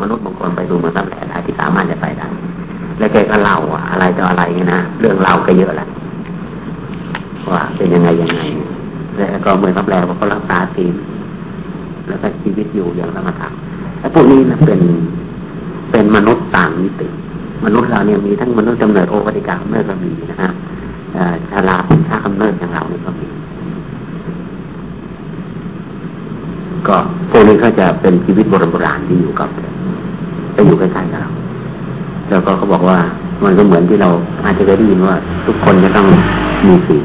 มนุษย์บางคนไปดูเมืองรับแลได้ที่สามารถจะไปได้แล้วแกก็เล่าอะไรต่ออะไรเงี้ยนะเรื่องเล่าก็เยอะแหละว่าเป็นยังไงยังไง แล้วก็เมืองรับแลว่าเขารักษาศีลแล้วก็ชีวิตอยู่อย่างสมถะแล้พวกนี้นะเป็นเป็นมนุษย์ต่างมิติมนุษย์เราเนี่ยมีทั้งมนุษย์กำเนิดโอปติกาเมื่อก็มีนะฮะชาลาเป็นชาคำเนิดอย่างเราเนี่ยก็มี ก็พวกนี้เขาจะเป็นชีวิตโบราณโบราณที่อยู่กับ จะอยู่ใกล้ๆกับเราแล้วก็เขาบอกว่ามันก็เหมือนที่เราอาจจะได้ยินว่า ทุกคนจะต้องมีสี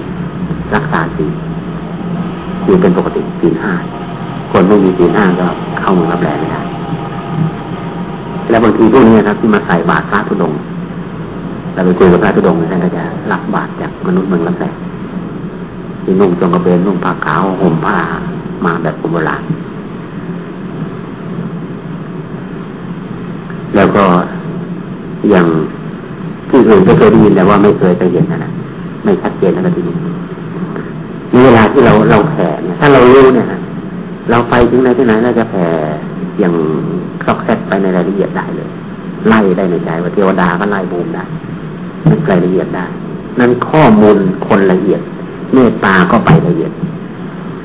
รักษาสีอยู่เป็นปกติสีห้าคนไม่มีสีห้าก็เข้าเมืองรับแรงไม่ได้แล้วบางทีพวกนี้ครับที่มาใส่บาตรพระธุดงเราไปคุยกับพระธุดงท่านก็จะรับบาตรจากมนุษย์เมืองรับแรงที่นุ่งจงกระเบนนุ่งผ้าขาวห่มผ้ามาแบบโบราณ แล้วก็อย่างที่อื่นก็เคยได้ยินแต่ว่าไม่เคยไปเห็นนะนะไม่ชัดเจนแล้วก็ทีนี้ในเวลาที่เราเราแผ่เนี่ยถ้าเรารู้เนี่ยเราไปถึงไหนที่ไหนเราจะแผ่อย่างครอบแคบไปในรายละเอียดได้เลย ไล่ได้ในใจว่าเทวดาก็ไล่บูมได้ในรายละเอียดได้ นั่นข้อมูลคนละเอียด เมตตาก็ไปละเอียด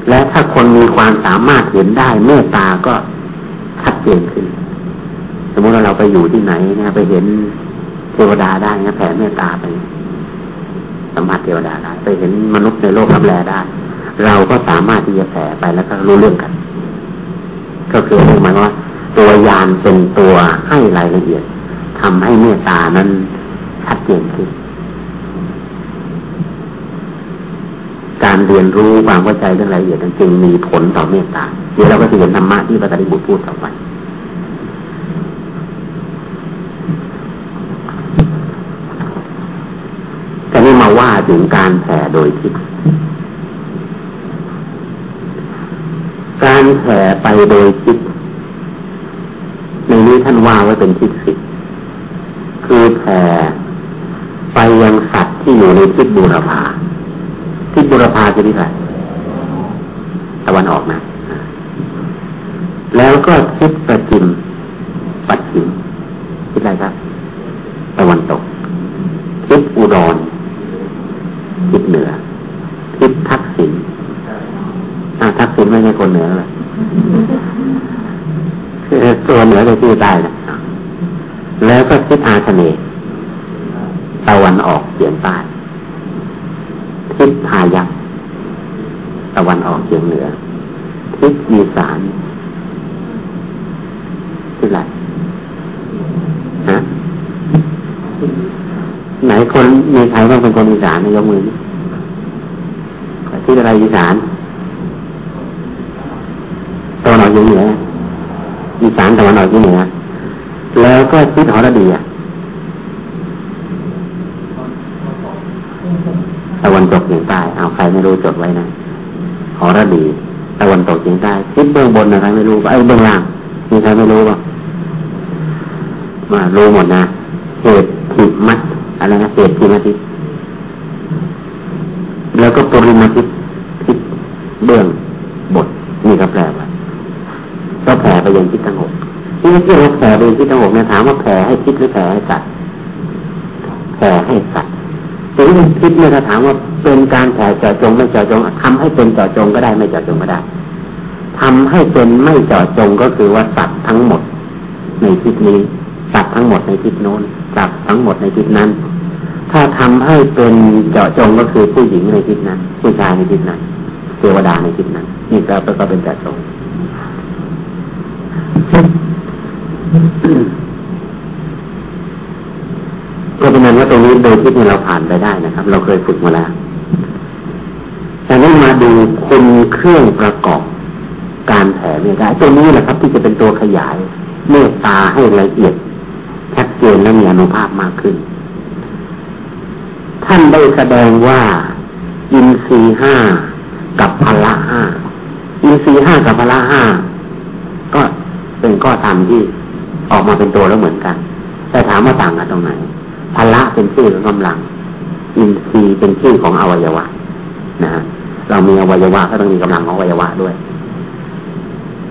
และถ้าคนมีความสามารถเห็นได้ เมตตาก็ชัดเจนขึ้น สมมติว่าเราไปอยู่ที่ไหนนะไปเห็นเทวดาได้นะแผ่เมตตาไปสัมผัสเทวดาได้ไปเห็นมนุษย์ในโลกรับแลได้ เราก็สามารถที่จะแผ่ไปแล้วก็รู้เรื่องกัน ก็คือหมายว่า ตัวยานเป็นตัวให้รายละเอียดทำให้เมตตานั้นชัดเจนขึ้นการเรียนรู้ความเข้าใจเรื่องรายละเอียดจึงมีผลต่อเมตตาเดี๋ยวเราก็จะเห็นธรรมะที่พระตรีบุตรพูดต่อไปแต่นี่มาว่า ถึงการแผ่โดยทิศการแผ่ไปโดยทิศในนี้ท่านว่าไว้เป็นทิศสิคือแผ่ไปยังสัตว์ที่อยู่ในทิศบูรพาทิศบุรพาคือที่ไหนตะวันออกนะ แล้วก็ทิศประจิมปัจฉิมทิศอะไรครับ ตะวันตก ทิศอุดร ทิศเหนือ ทิศทักษิณทักษิณไม่ใช่คนเหนือเลยตัว เหนือเลยที่ใต้นะแล้วก็ทิศอาคเนตะวันออกเฉียงใต้ทิศพายักตะวันออกเฉียงเหนือทิศอีสานทิศอะไรฮะไหนคนมีใครบ้างเป็นคนอีสานยกมือทิศอะไรอีสานตะวันออกเฉียงเหนืออีสานตะวันออกเฉียงเหนือ แล้วก็ทิศหอระดีอะตะวันตกเฉียงใต้เอาใครไม่รู้จดไว้นะหอระดีตะวันตกเฉียงใต้ทิศเบื้องบนนะใครไม่รู้ไอ้เบื้องล่างมีใครไม่รู้ป่ะมารู้หมดนะเหตุทิมัดอะไรนะเหตุทิมัติแล้วก็ปริมาทิทิศเบื้องบทนี่ก็แปลว่าก็แผ่ไปยังทิศทั้งหก ที่ไม่ใช่ว่าแผ่ไปยังทิศทั้งหกเนี่ยถามว่าแผ่ให้ทิศหรือแผ่ให้สัตว์แผ่ให้สัตว์ถึงคิดเนี่ยถ้าถามว่าเป็นการแผ่เจาะจงไม่เจาะจงทำให้เป็นเจาะจงก็ได้ไม่เจาะจงก็ได้ทำให้เป็นไม่เจาะจงก็คือว่าสัตว์ทั้งหมด ในทิศนี้สัตว์ทั้งหมดในทิศโน้นสัตว์ทั้งหมดในทิศนั้น ถ้าทำให้เป็นเจาะจงก็คือผู้หญิงในทิศนั้น ผู้ชายในทิศนั้นเทวดาในทิศนั้น นี่ก็ก็เป็นเจาะจง ก็เป็นนั้นว่าตรงนี้โดยที่เราผ่านไปได้นะครับ เราเคยฝึกมาแล้วแต่นี้มาดูคุณเครื่องประกอบการแผ่เมตตาตัวนี้แหละครับ ที่จะเป็นตัวขยาย เมตตาให้ละเอียดชัดเจนและมีอนุภาพมากขึ้น ท่านได้แสดงว่า อินทรีห้ากับพละห้าอินทรีห้ากับพละห้าก็เป็นข้อธรรมที่ ออกมาเป็นตัวแล้วเหมือนกัน แต่ถามว่าต่างกันตรงไหนพละเป็นชื่อของกำลัง อินทรีย์เป็นชื่อของอวัยวะ นะเรามีอวัยวะก็ต้องมีกำลังของอวัยวะด้วย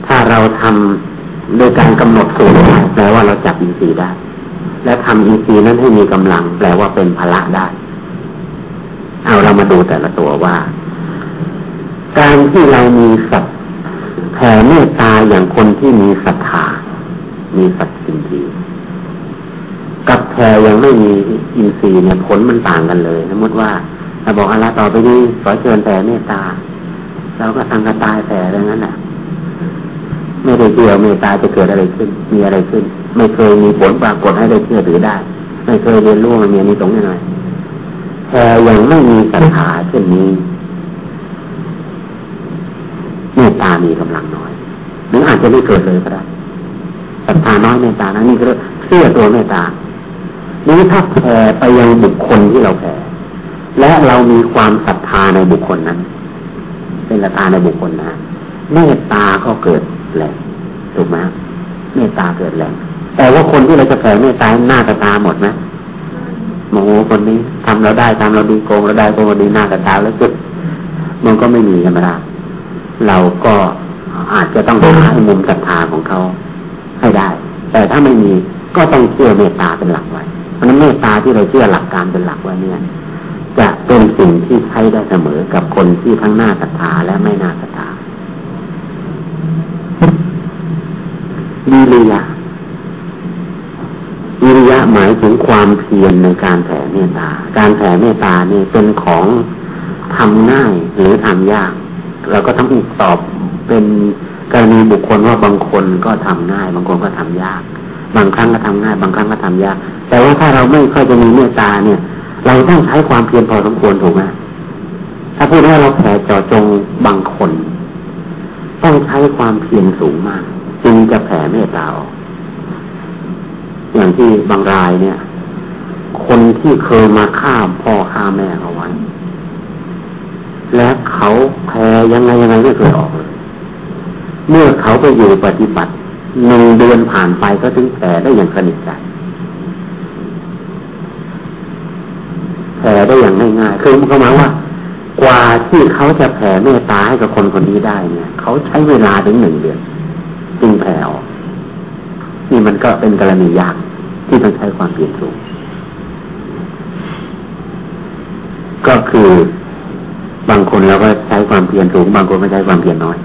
ถ้าเราทโดยการกำหนดสูตรแปลว่าเราจับอินทรีย์ได้ และทำอินทรีย์นั้นให้มีกำลัง แปลว่าเป็นพละได้ เอาเรามาดูแต่ละตัวว่า การที่เรามีสัตแผ่เมตตาอย่างคนที่มีศรัทธา มีสัตสินทีกับแผ่ยังไม่มีอินทรีย์เนี่ยผลมันต่างกันเลย สมมติว่าถ้าบอกอะไรต่อไปนี้ขอเชิญแผ่เมตตาเราก็ทำกระตายแผ่อะไรนั้นแหละไม่ได้เชื่อเมตตาจะเกิดอะไรขึ้น มีอะไรขึ้น ไม่เคยมีผลปรากฏให้ได้เชื่อถือได้ ไม่เคยเรียนรู้มันมีนนี้ตรงนี้หน่อยแต่ยังไม่มีศรัทธาเช่นนี้เมตตามีกำลังน้อยหรืออาจจะไม่เกิดเลยก็ได้ ศรัทธาน้อยเมตตานั้นนี่ก็เชื่อตัวเมตตานี้ถ้าแผ่ไปยังบุคคลที่เราแผ่และเรามีความศรัทธาในบุคคลนั้น เป็นศรัทธาในบุคคลนะเมตตาก็เกิดแรงถูกไหมเมตตาเกิดแรงแต่ว่าคนที่เราจะแผ่เมตตาหน้าตาตาหมดไหมโมโหคนนี้ทำเราได้ทำเราดีโกงเราได้โกงเราดีหน้าตาตาแล้วจุดมันก็ไม่มีธรรมดาเราก็อาจจะต้องหามุมศรัทธาของเขา ให้ได้ แต่ถ้าไม่มีก็ต้องเชื่อเมตตาเป็นหลักไว้เพราะนั้นเมตตาที่เราเชื่อหลักการเป็นหลักไว้เนี่ยจะเป็นสิ่งที่ใช้ได้เสมอกับคนที่ทั้งหน้าศรัทธาและไม่น่าศรัทธาวิริยะวิริยะหมายถึงความเพียรในการแผ่เมตตา การแผ่เมตตานี่เป็นของทำง่ายหรือทำยาก เราก็ต้องตอบเป็น กรณีบุคคลว่าบางคนก็ทำง่าย บางคนก็ทำยาก บางครั้งก็ทำง่าย บางครั้งก็ทำยาก แต่ว่าถ้าเราไม่ค่อยจะมีเมตตาเนี่ย เราต้องใช้ความเพียรพอสมควรถูกไหมถ้าพูดว่าเราแผ่จาะจงบางคน ต้องใช้ความเพียรสูงมาก จึงจะแผ่เมตตาออกอย่างที่บางรายเนี่ย คนที่เคยมาฆ่าพ่อฆ่าแม่เขาไว้ และเขาแพ้ยังไงยังไงไม่เคยออกเลย เมื่อเขาไปอยู่ปฏิบัติหนึ่งเดือนผ่านไปก็ถึงแผ่ได้อย่างสนิทใจแผ่ได้อย่างง่ายๆคือเขาหมายว่า กว่าที่เขาจะแผ่เมตตาให้กับคนคนนี้ได้เนี่ย เขาใช้เวลาถึงหนึ่งเดือนจึงแผ่ออกนี่มันก็เป็นกรณียากที่ต้องใช้ความเพียรสูงก็คือบางคนเราก็ใช้ความเพียรสูง บางคนไม่ใช้ความเพียรน้อย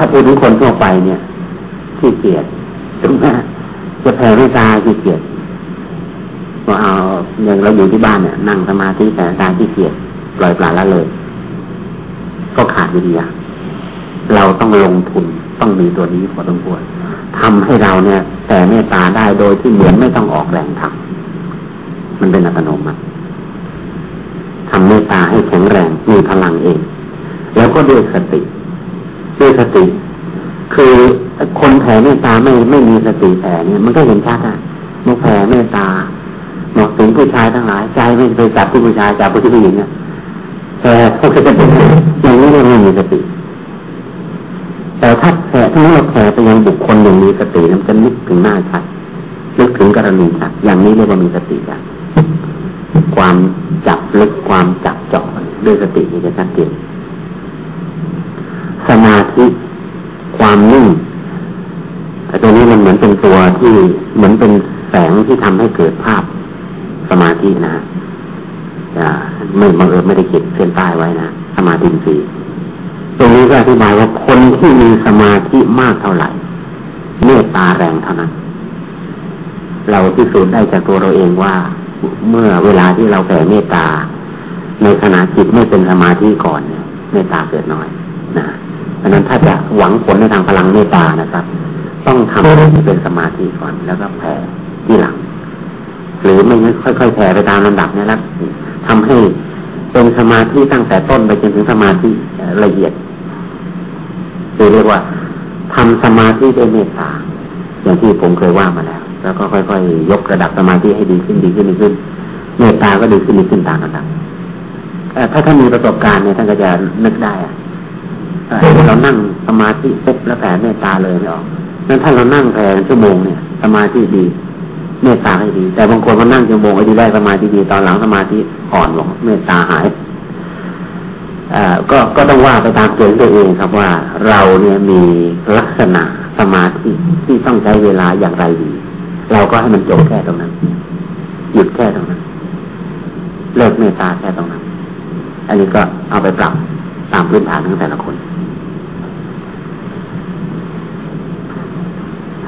ถ้าพูดถึงคนทั่วไปเนี่ยขี้เกียจถูกไหมจะแผ่ไม่ตาขี้เกียจก็เอาอย่างเราอยู่ที่บ้านเนี่ย นั่งสมาธิแต่ตาขี้เกียจปล่อยปละละเลย ก็ขาดวิทยาเราต้องลงทุนต้องมีตัวนี้พอสมควรทำให้เราเนี่ย แต่เมตตาได้โดยที่เหมือนไม่ต้องออกแรงทำมันเป็นอัตโนมัติทำเมตตาให้แข็งแรงมีพลังเอง แล้วก็ด้วยสติ ด้วยสติ คือคนแผ่เมตตาไม่ไม่มีสติแผ่เนี่ยมันก็เห็นชัดอะมันแผ่เมตตาหมาะถึงผู้ชายทั้งหลายใจไม่ไปจับผู้ชายจับผู้หญิงเนี่ยแต่เขาจะเป็นอย่างนี้ไม่มีสติ แต่ถ้าแผ่ถ้าเราแผ่ไปยังบุคคลอย่างมีสติมันจะนึกถึงหน้าชัดนึกถึงกรณีชัดอย่างนี้เรียกว่ามีสติอะความจับลึกความจับเจาะด้วยสตินี่จะชัดเจน สมาธิความนิ่งแต่ตัวนี้มันเหมือนเป็นตัวที่เหมือนเป็นแสงที่ทำให้เกิดภาพสมาธินะจะไม่บังเอิญไม่ได้เก็บเส้นใต้ไว้นะสมาธิสีตรงนี้ก็อธิบายว่าคนที่มีสมาธิมากเท่าไหร่เมตตาแรงเท่านั้น เราพิสูจน์ได้จากตัวเราเองว่า เมื่อเวลาที่เราแผ่เมตตา ในขณะจิตไม่เป็นสมาธิก่อนเนี่ยเมตตาเกิดน้อยนะ เพราะนั้นถ้าจะหวังผลในทางพลังเมตตานะครับ ต้องทำให้เป็นสมาธิก่อนแล้วก็แผ่ที่หลัง หรือไม่ค่อยๆแผ่ไปตามลำดับนี่แล้วทำให้เป็นสมาธิตั้งแต่ต้นไปจนถึงสมาธิละเอียดคือเรียกว่าทำสมาธิด้วยเมตตาอย่างที่ผมเคยว่ามาแล้ว แล้วก็ค่อยๆยกระดับสมาธิให้ดีขึ้นดีขึ้นดีขึ้น เมตตาก็ดีขึ้นดีขึ้นตามระดับถ้าท่านมีประสบการณ์เนี่ยท่านก็จะนึกได้อะ เรานั่งสมาธิปุ๊บแล้วแผ่เมตตาเลยไม่ออกนั้นถ้าเรานั่งแผ่ชั่วโมงเนี่ย สมาธิดี เมตตาให้ดี แต่บางคนมานั่งชั่วโมงไอ้ดีได้สมาธิดีตอนหลังสมาธิอ่อนลงเมตตาหายก็ก็ต้องว่าไปตามตัวตัวเองครับว่าเราเนี่ยมีลักษณะสมาธิที่ต้องใช้เวลาอย่างไรดี เราก็ให้มันจบแค่ตรงนั้น หยุดแค่ตรงนั้น เลิกเมตตาแค่ตรงนั้น อันนี้ก็เอาไปปรับ ตามพื้นฐานของแต่ละคน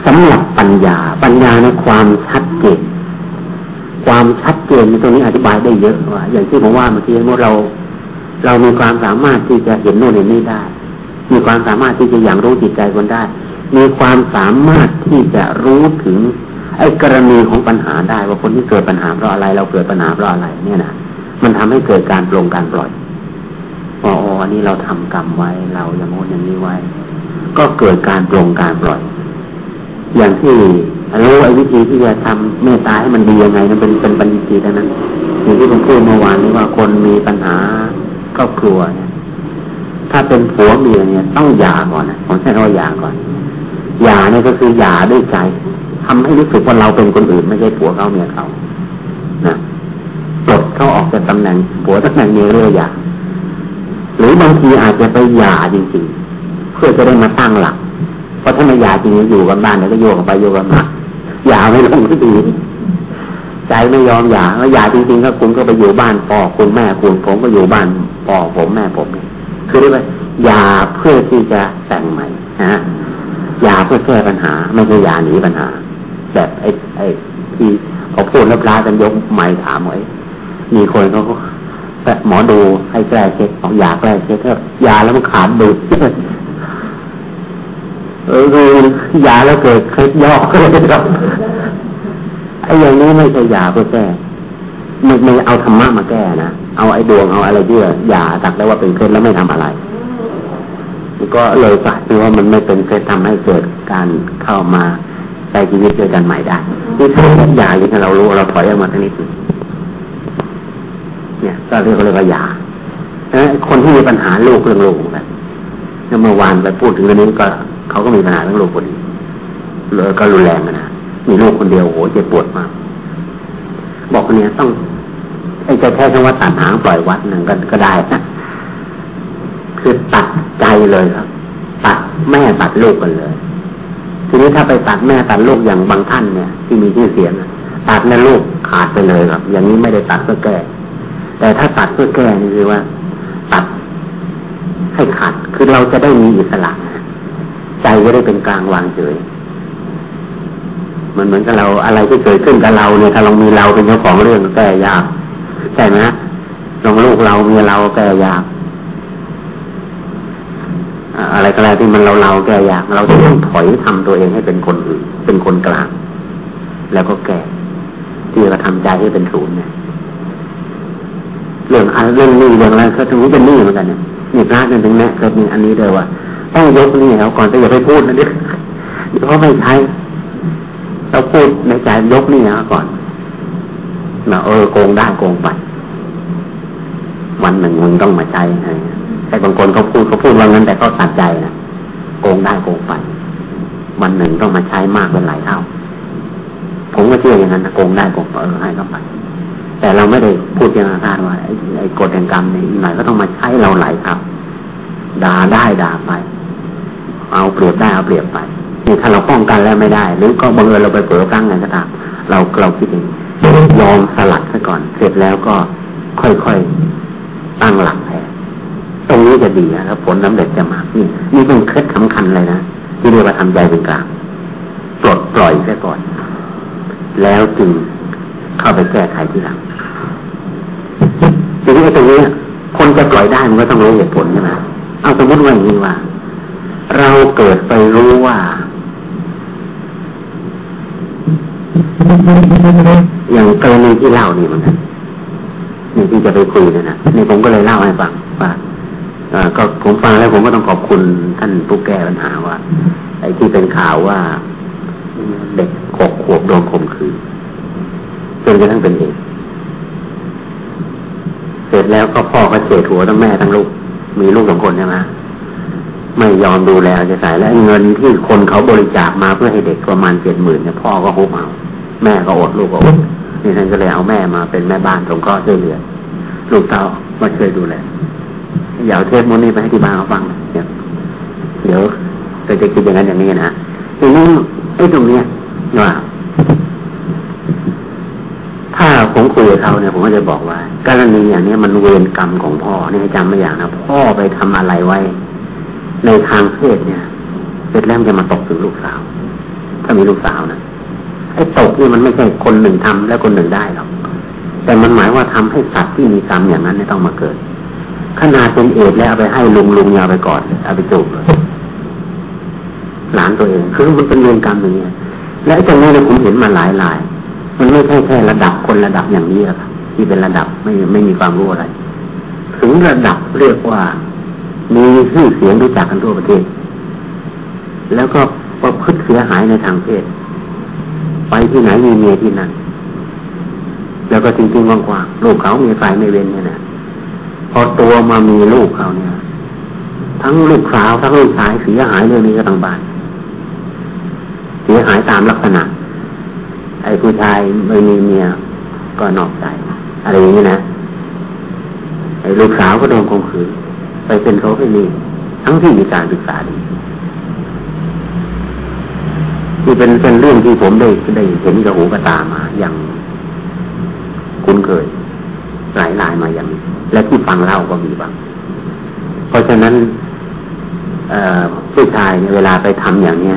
สำหรับปัญญา ปัญญาในความชัดเจนความชัดเจนในตรงนี้อธิบายได้เยอะว่าอย่างที่ผมว่าเมื่อกี้เมื่อเรา เรามีความสามารถที่จะเห็นโน่นเห็นนี่ได้ มีความสามารถที่จะอย่างรู้จิตใจคนได้ มีความสามารถที่จะรู้ถึง ไอ้กรณีของปัญหาได้ว่าคนที่เกิดปัญหาเพราะอะไร เราเกิดปัญหาเพราะอะไร เนี่ยนะมันทำให้เกิดการปลงการปล่อย อ๋ออันนี้เราทำกรรมไว้เราอย่างโน้นอย่างนี้ไว้ ก็เกิดการปลงการปล่อย อย่างที่รู้ไอ้วิธีที่จะทำเมตตาให้มันดียังไงนั่นเป็นเป็นปัญญาเท่านั้นอย่างที่ผมพูดเมื่อวานนี้ว่าคนมีปัญหาครอบครัวเนี่ยถ้าเป็นผัวเมียเนี่ยต้องหย่าก่อนนะผมใช้คำว่าหย่าก่อนหย่าเนี่ยก็คือหย่าด้วยใจทำให้รู้สึกว่าเราเป็นคนอื่นไม่ใช่ผัวเขาเมียเขานะปลดเขาออกจากตำแหน่งผัวตำแหน่งเมียเรื่อยหย่า หรือบางทีอาจจะไปหย่าจริงๆ เพื่อจะได้มาตั้งหลัก เพราะถ้าไม่หย่าจริงอยู่กันบ้านเดี๋ยก็โยกไปโยกกันมาหย่าไม่ลงที่ดีใจไม่ยอมหย่าแล้วหย่าจริงๆก็คุณก็ไปอยู่บ้านพ่อคุณแม่คุณผมก็อยู่บ้านพ่อผมแม่ผมคือเรียกว่าหย่าเพื่อที่จะแต่งใหม่ฮะหย่าเพื่อแก้ปัญหา ไม่ใช่หย่าหนีปัญหา แบบไอ้ไอ้ที่พอพูดแล้วพระกันยกไม้ถามไว้มีคนเขา แต่หมอดูให้แก้เช็คของยาแก้เช็คก็ยาแล้วมันขาดดูดเออยาแล้วเกิดเคล็ดยอกเลยครับไอ้อย่างนี้ไม่ใช่ยาเพื่อแก้ไม่ไม่เอาธรรมะมาแก้นะเอาไอ้ดวงเอาอะไรเยื่อยาตักได้ว่าเป็นเคล็ดแล้วไม่ทำอะไรก็เลยกลายเป็นว่ามันไม่เป็นเคล็ดทำให้เกิดการเข้ามาใช้ชีวิตด้วยกันใหม่ได้ที่ถ้ายาอย่างที่เรารู้เราถอยออกมาทังนี้ เนี่ย ก็เรียกเรียกว่าหยาคนที่มีปัญหาลูกเรื่องลูกแบบเมื่อวานไปพูดถึงเรื่องนี้ก็เขาก็มีปัญหาเรื่องลูกคนนี้เลยก็รุนแรงนะมีลูกคนเดียวโหเจ็บปวดมาก บอกคนนี้ต้องไอ้จะแค่คำว่าตัดหางปล่อยวัดหนึ่งก็ก็ได้นะคือตัดใจเลยครับ ตัดแม่ตัดลูกกันเลย ทีนี้ถ้าไปตัดแม่ตัดลูกอย่างบางท่านเนี่ย ที่มีชื่อเสียงตัดแม่ลูกขาดไปเลยครับ อย่างนี้ไม่ได้ตัดเพื่อแก้ แต่ถ้าตัดเพื่อแก้นี่คือว่า ตัดให้ขาดคือเราจะได้มีอิสระ ใจจะได้เป็นกลางวางเฉยมันเหมือนกับเราอะไรที่เกิดขึ้นกับเราเนี่ยถ้าเรามีเราเป็นเจ้าของเรื่องแก้ยากใช่ไหมลองลูกเรามีเราแก้ยากอะไรก็แล้วที่มันเราเราแก้ยาก เราต้องถอยทำตัวเองให้เป็นคนอื่นเป็นคนกลาง แล้วก็แก้ที่เราทำใจให้เป็นศูนย์เนี่ย เรื่องอะไรเรื่องนี้เรื่องอะไรเขาถึงเป็นนี่เหมือนกันเนี่ยนี่พระนั่นถึงแม้เคยมีอันนี้เลยว่าต้องยกนี่เขาก่อนแต่อย่าไปพูดนะเดี๋ยวเขาไม่ใช้เราพูดในใจยกนี่นะก่อนนะเออโกงได้โกงไปวันหนึ่งมึงต้องมาใช้แต่บางคนเขาพูดเขาพูดว่างั้นแต่เขาตัดใจนะโกงได้โกงไปวันหนึ่งต้องมาใช้มากเป็นหลายเท่า ผมก็เชื่ออย่างนั้นนะโกงได้โกงไปเออให้เขาไป แต่เราไม่ได้พูดอย่างนั้นว่าไอ้กฎแห่งกรรมนี่หน่อยก็ต้องมาใช้เราหลายครับด่าได้ด่าไป เอาเปรียบได้เอาเปรียบไปนี่ถ้าเราป้องกันแล้วไม่ได้ หรือก็บังเอิญเราไปเผลอครั้งไงก็ตามเราเราคิดเองยอมสลัดซะก่อน เสร็จแล้วก็ค่อยๆตั้งหลักแทนตรงนี้จะดีนะครับผลน้ำเด็ดจะมานี่นี่เป็นเคล็ดสำคัญเลยนะที่เรียกว่าทำใจเป็นกลางปลดปล่อยซะก่อน แล้วจึงเข้าไปแก้ไขทีหลัง นี้ตรงนี้คนจะปล่อยได้มันก็ต้องรู้เหตุผลใช่ไหมเอาสมมติว่าอย่างนี้ว่า เราเกิดไปรู้ว่า อย่างกรณีที่เล่านี่มันนี่ที่จะไปคุยเนี่ยนะนี่ผมก็เลยเล่าให้ฟังว่าก็ผมฟังแล้วผมก็ต้องขอบคุณท่านผู้แก้ปัญหาว่า ไอ้ที่เป็นข่าวว่า เด็กหกขวบโดนข่มขืนจนกระทั่งเป็นเอก เสร็จแล้วก็พ่อก็เสียหัวทั้งแม่ทั้งลูก มีลูกสองคนใช่ไหมไม่ยอมดูแลจะใส่แล้วเงินที่คนเขาบริจาคมาเพื่อให้เด็กประมาณเจ็ดหมื่นเนี่ยพ่อก็หุบเอาแม่ก็อดลูกก็อดนี่ท่านก็เลยเอาแม่มาเป็นแม่บ้านสงเคราะห์ช่วยเหลือลูกเต้ามาช่วยดูแลอย่าเทปมุนี้ไปให้ที่บ้านเขาฟังเนี่ยเดี๋ยวจะจะคิดอย่างนั้นอย่างนี้นะทีนี้ไอ้ตรงเนี้ยว่า ถ้าผมคุยกับเขาเนี่ยผมก็จะบอกว่ากรณีอย่างนี้มันเวรกรรมของพ่อเนี่ยจำไม่อย่างนะพ่อไปทำอะไรไว้ ในทางเพศเนี่ยเสร็จแล้วจะมาตกถึงลูกสาว ถ้ามีลูกสาวนะไอ้ตกนี่มันไม่ใช่คนหนึ่งทำแล้วคนหนึ่งได้หรอกแต่มันหมายว่าทำให้สัตว์ที่มีกรรมอย่างนั้นไม่ต้องมาเกิดขนาดเป็นเอดแล้วเอาไปให้ลุงลุงยาไปก่อนเอาไปจูบเลยหลานตัวเองคือมันเป็นเวรกรรมอย่างนี้และไอ้ตรงนี้เนี่ยผมเห็นมาหลายหลาย มันไม่ใช่แค่ระดับคนระดับอย่างนี้หรอกที่เป็นระดับไม่ไม่มีความรู้อะไร ถึงระดับเรียกว่า มีชื่อเสียงรู้จักกันทั่วประเทศ แล้วก็ประพฤติเสียหายในทางเพศ ไปที่ไหนมีเมียที่นั่นแล้วก็จริงๆกว้างๆลูกเขามีไฟไม่เว้นเนี่ยนะพอตัวมามีลูกเขาเนี่ย ทั้งลูกสาวทั้งลูกชายเสียหายเรื่องนี้ก็ทั้งบ้านเสียหายตามลักษณะ ไอ้ผู้ชายไม่มีเมียก็นอกใจ อะไรอย่างนี้นะไอ้ลูกสาวก็โดนข่มขืนไปเป็นเขาไม่มีทั้งที่มีการศึกษาดีนี่เป็นเป็นเรื่องที่ผมได้ได้เห็นกับหูกับตามาอย่างคุ้นเคยหลายหลายมาอย่างและที่ฟังเล่าก็มีบ้างเพราะฉะนั้นผู้ชายเวลาไปทำอย่างเนี้ย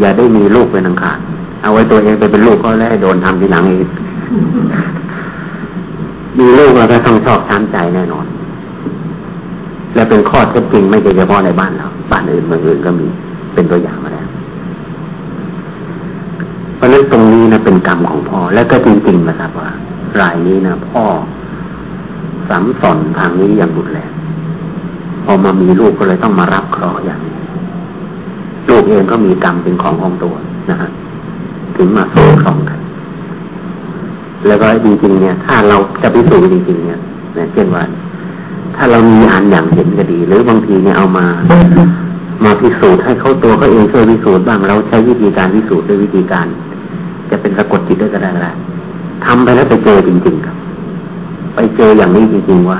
อย่าได้มีลูกเป็นอังคาร เอาไว้ตัวเองไปเป็นลูกก็แล้วโดนทำทีหลังอีก มีลูกเราก็ต้องชอบช้ำใจแน่นอน และเป็นข้อเท็จจริงไม่ใช่เฉพาะในบ้านเราบ้านอื่นเมืองอื่นก็มีเป็นตัวอย่างมาแล้วเพราะนั้นตรงนี้นะเป็นกรรมของพ่อ แล้วก็จริงๆนะครับว่ารายนี้นะพ่อสามสอนทางนี้อย่างบุญแรงพอมามีลูกก็เลยต้องมารับเคราะห์อย่างนี้ลูกเองก็มีกรรมเป็นของของตัวนะฮะ ถึงมาโซ่คล้องกัน แล้วก็จริงๆเนี่ย ถ้าเราจะพิสูจน์จริงๆเนี่ยเช่นว่า ถ้าเรามีอันอย่างเห็นก็ดี หรือบางทีเนี่ยเอามา มาพิสูจน์ให้เขาตัวเขาเองช่วยพิสูจน์บ้างเราใช้วิธีการพิสูจน์ด้วยวิธีการ จะเป็นสะกดจิตด้วยก็ได้แหละทำไปแล้วไปเจอจริงๆครับ ไปเจออย่างนี้จริงๆว่า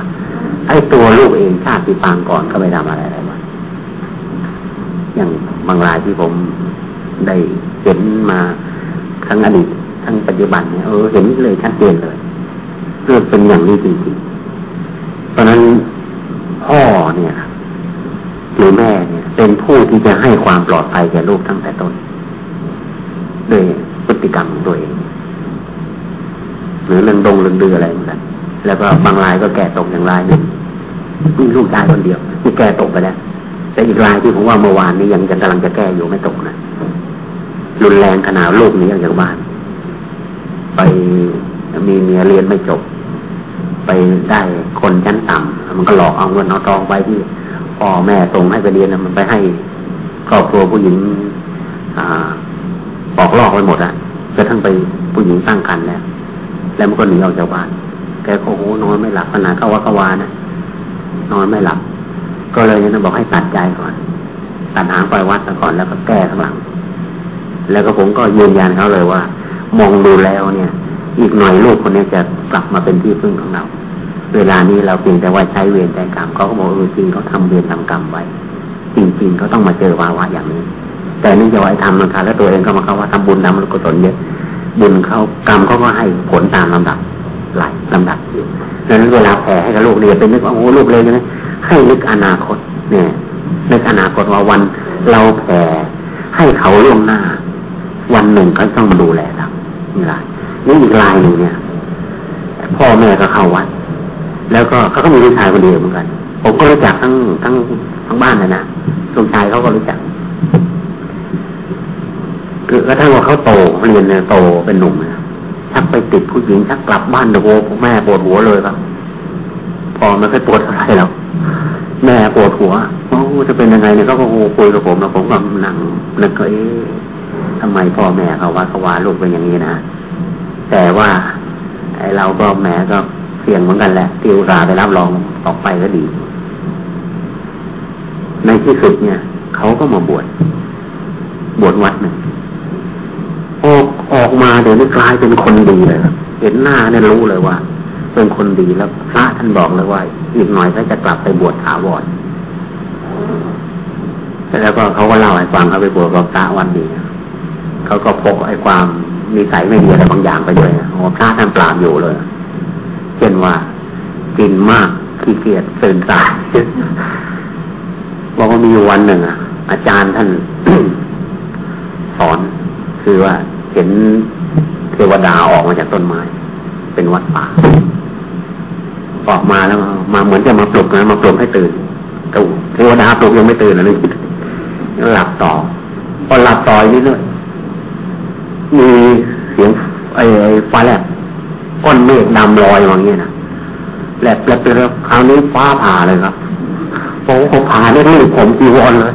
ไอ้ตัวลูกเองชาติปางก่อนก็ไปทำอะไรอะไรมาอย่างบางรายที่ผมได้เห็นมา ทั้งอดีตทั้งปัจจุบันเนี่ยเออเห็นเลยชัดเจนเลยเรื่องเป็นอย่างนี้จริงๆเพราะนั้นพ่อเนี่ยหรือแม่เนี่ย เป็นผู้ที่จะให้ความปลอดภัยแก่ลูกตั้งแต่ต้นด้วยพฤติกรรมของตัวเองหรือเรื่องดงเรื่องดืออะไรเหมือนกันแล้วก็บางรายก็แก่ตกอย่างรายหนึ่งมีลูกชายคนเดียวที่แก่ตกไปแล้วแต่อีกรายที่ผมว่าเมื่อวานนี้ยังกำลังจะแก้อยู่ไม่ตกนะ รุนแรงขนาดลูกนี้ออกจากบ้าน ไปมีเมียเรียนไม่จบ ไปได้คนชั้นต่ำมันก็หลอกเอาเงินเอาทองไปที่พ่อแม่ส่งให้ไปเรียนมันไปให้ครอบครัวผู้หญิงอบอกลอกไปหมดอะจนทั้งไปผู้หญิงตั้งครรภ์แล้ว แล้วมันก็หนีออกจากบ้าน แกโอ้โหนอนไม่หลับขนาดเข้าวัดกวานะนอนไม่หลับ ก็เลยนะบอกให้ตัดใจก่อน ตัดหางไปวัดก่อนแล้วก็แก้ข้างหลัง แล้วก็ผมก็ยืนยันเขาเลยว่า มองดูแล้วเนี่ย อีกหน่อยลูกคนนี้จะกลับมาเป็นที่พึ่งของเรา เวลานี้เราเพียงแต่ว่าใช้เวรใจกรรมเขาก็บอกเออจริงเขาทำเวรทำกรรมไว้จริงๆเขาต้องมาเจอวาวะอย่างนี้ แต่นี่จะไว้ทำมันคะแล้วตัวเองก็มาเขาว่าทำบุญทำกุศลเยอะบุญเขากรรมเขาก็ให้ผลตามลำดับหลายลำดับอยู่ดังนั้นเวลาแผ่ให้กับลูกเรียนเป็นนึกว่าโอ้ลูกเลยนะให้นึกอนาคตเนี่ยนึกอนาคตว่าวันเราแผ่ให้เขาล่วงหน้า วันหนึ่งเขาต้องมาดูแลเรานี่รายนี่อีกรายหนึ่งเนี่ย พ่อแม่ก็เข้าวัด แล้วก็เขาก็มีลูกชายคนเดียวเหมือนกัน ผมก็รู้จักทั้งทั้งทั้งบ้านเลยนะลูกชายเขาก็รู้จัก คือกระทั่งว่าเขาโตเรียนเนี่ยโตเป็นหนุ่มนะชักไปติดผู้หญิงชักกลับบ้านโอ้โหแม่ปวดหัวเลยครับพอไม่ค่อยปวดอะไรหรอกแม่ปวดหัวโอ้จะเป็นยังไงเนี่ยเขาก็คุยกับผมแล้วผมก็นั่งนึกก็เอ๊ะ ทำไมพ่อแม่เขาว่าเขาว่าลูกเป็นอย่างนี้นะแต่ว่าไอเราก็แม่ก็เสี่ยงเหมือนกันแหละที่อุตส่าห์ไปรับรองออกไปก็ดี ในที่สุดเนี่ย เขาก็มาบวชบวชวัดหนึ่งออกออกมาเดี๋ยวนี้กลายเป็นคนดีเลยเห็นหน้าเนี่ยรู้เลยว่า เป็นคนดีแล้วพระท่านบอกเลยว่า อีกหน่อยเขาจะกลับไปบวชถาวรแล้วก็เขาก็เล่าให้ฟังเขาไปบวชกับพระวันนี้ เขาก็พกไอ้ความมีสายไม่ดีอะไรบางอย่างไปด้วยโอ้พระท่านปราบอยู่เลย เช่นว่า กินมากขี้เกียจเสื่นสายบอกว่ามีวันหนึ่งอะ อาจารย์ท่านสอน คือว่าเห็นเทวดาออกมาจากต้นไม้ เป็นวัดป่าออกมาแล้ว มาเหมือนจะมาปลุกนะมาปลุกให้ตื่นตู่เทวดาปลุกยังไม่ตื่นเลยหลับต่อพอหลับต่อนี่เลย มีเสียงไอ้ฟ้าแลบก้อนเมฆดำลอยอย่างเงี้ยนะแลบแลบไปแล้วคราวนี้ฟ้าผ่าเลยครับโอ้โหผ่าได้รีบผมจีวรเลย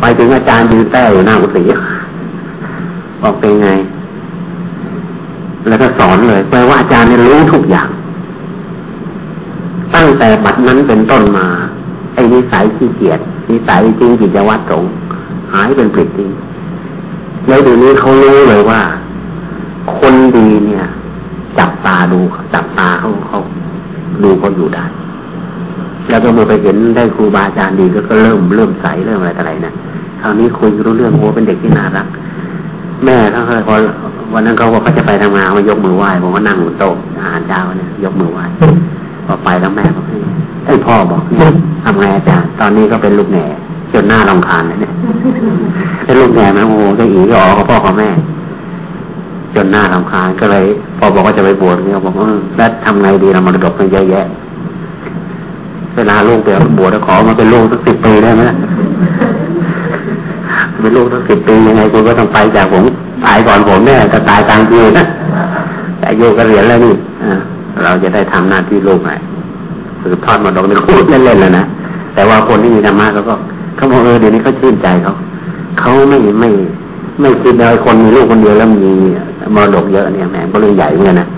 ไปถึงอาจารย์ยืนแต้อยู่หน้ากุฏิบอกเป็นไง แล้วก็สอนเลยแปลว่าอาจารย์เนี่ยรู้ทุกอย่าง ตั้งแต่บัดนั้นเป็นต้นมา ไอ้นิสัยขี้เกียจนิสัยจริงกิจวัตรสงหายเป็นปลิดทิ้ง แล้วเดี๋ยวนี้เขารู้เลยว่า คนดีเนี่ย จับตาดูจับตาเขาเขาดูเขาอยู่ได้ แล้วก็เมื่อไปเห็นได้ครูบาอาจารย์ดีก็ก็เริ่มเริ่มใสเริ่มอะไรต่ออะไรนะคราวนี้คุยรู้เรื่องโอ้เป็นเด็กที่น่ารัก แม่เขาเคยพอวันนั้นเขาบอกเขาจะไปทำงานมายกมือไหว้ผมก็นั่งบนโต๊ะอาหารเช้าเนี่ยยกมือไหว้พอไปแล้วแม่บอกไอ้พ่อบอกทำไงอาจารย์ตอนนี้ก็เป็นลูกแง่ จนหน้าลำคาญเลยเนี่ยเป็นลูกแง่นะโอ้โหก็อีก็ออกับพ่อกับแม่ จนหน้าลำคาญก็เลย พอบอกว่าจะไปบวชเนี่ยบอกว่าแล้วทำไงดีเรามรดกมันเยอะแยะเวลาลูกไปบวชแล้วขอมาเป็นลูกสักสิบปีได้ไหมเป็นลูกสักสิบปียังไงคุณก็ต้องไปจากผมตายก่อนผมแน่จะตายกลางปีนะแต่โยก็เรียนแล้วนี่เราจะได้ทำหน้าที่ลูกไงคือทอดมาดอกในคูดเล่นๆเลยนะแต่ว่าคนที่มีธรรมะเขาก็ เขาบอกเออเดี๋ยวนี้เขาชื่นใจเขาเขาไม่ไม่ไม่คิดเลยคนมีลูกคนเดียวแล้วมีมรดกเยอะเนี่ยแหมก็เลยใหญ่เหมือนนะ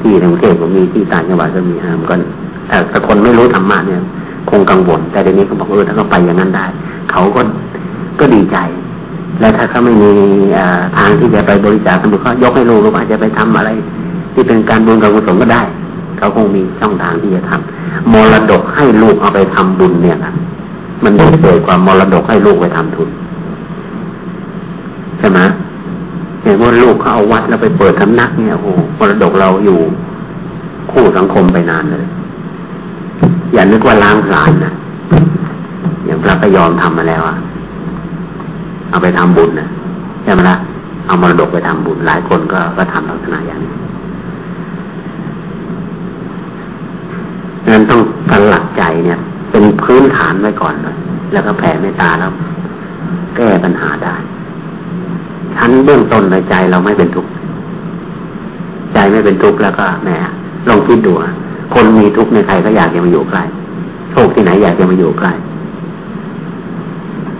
ที่ในกรุงเทพก็มีที่ต่างจังหวัดก็มีฮะมันก็แต่คนไม่รู้ธรรมะเนี่ย คงกังวลแต่เดี๋ยวนี้เขาบอกเออถ้าเขาไปอย่างนั้นได้ เขาก็ก็ดีใจ และถ้าเขาไม่มีทางที่จะไปบริจาคสมมติเขายกให้ลูกหรืออาจจะไปทำอะไร ที่เป็นการบุญกับกุศลก็ได้ เขาคงมีช่องทางที่จะทำมรดกให้ลูกเอาไปทำบุญเนี่ยนะมันไม่เกิดความมรดกให้ลูกไปทำทุนใช่ไหมเห็นว่าลูกเขาเอาวัดแล้วไปเปิดสำนักเนี่ยโอ้มรดกเราอยู่คู่สังคมไปนานเลย อย่านึกว่าล้างผลาญนะอย่างพระพยอมทำมาแล้วอะเอาไปทำบุญนะใช่ไหมละ่ะเอามรดกไปทำบุญหลายคนก็ก็ทำลักษณะอย่างนี้ งั้นต้องกันหลักใจเนี่ย เป็นพื้นฐานไว้ก่อนเลยแล้วก็แผ่เมตตาแล้ว แก้ปัญหาได้ชั้นเบื้องต้นในใจเราไม่เป็นทุกข์ใจไม่เป็นทุกข์แล้วก็แหมลองคิดดูคนมีทุกข์ในใครก็อยากจะมาอยู่ใกล้โชคที่ไหนอยากจะมาอยู่ใกล้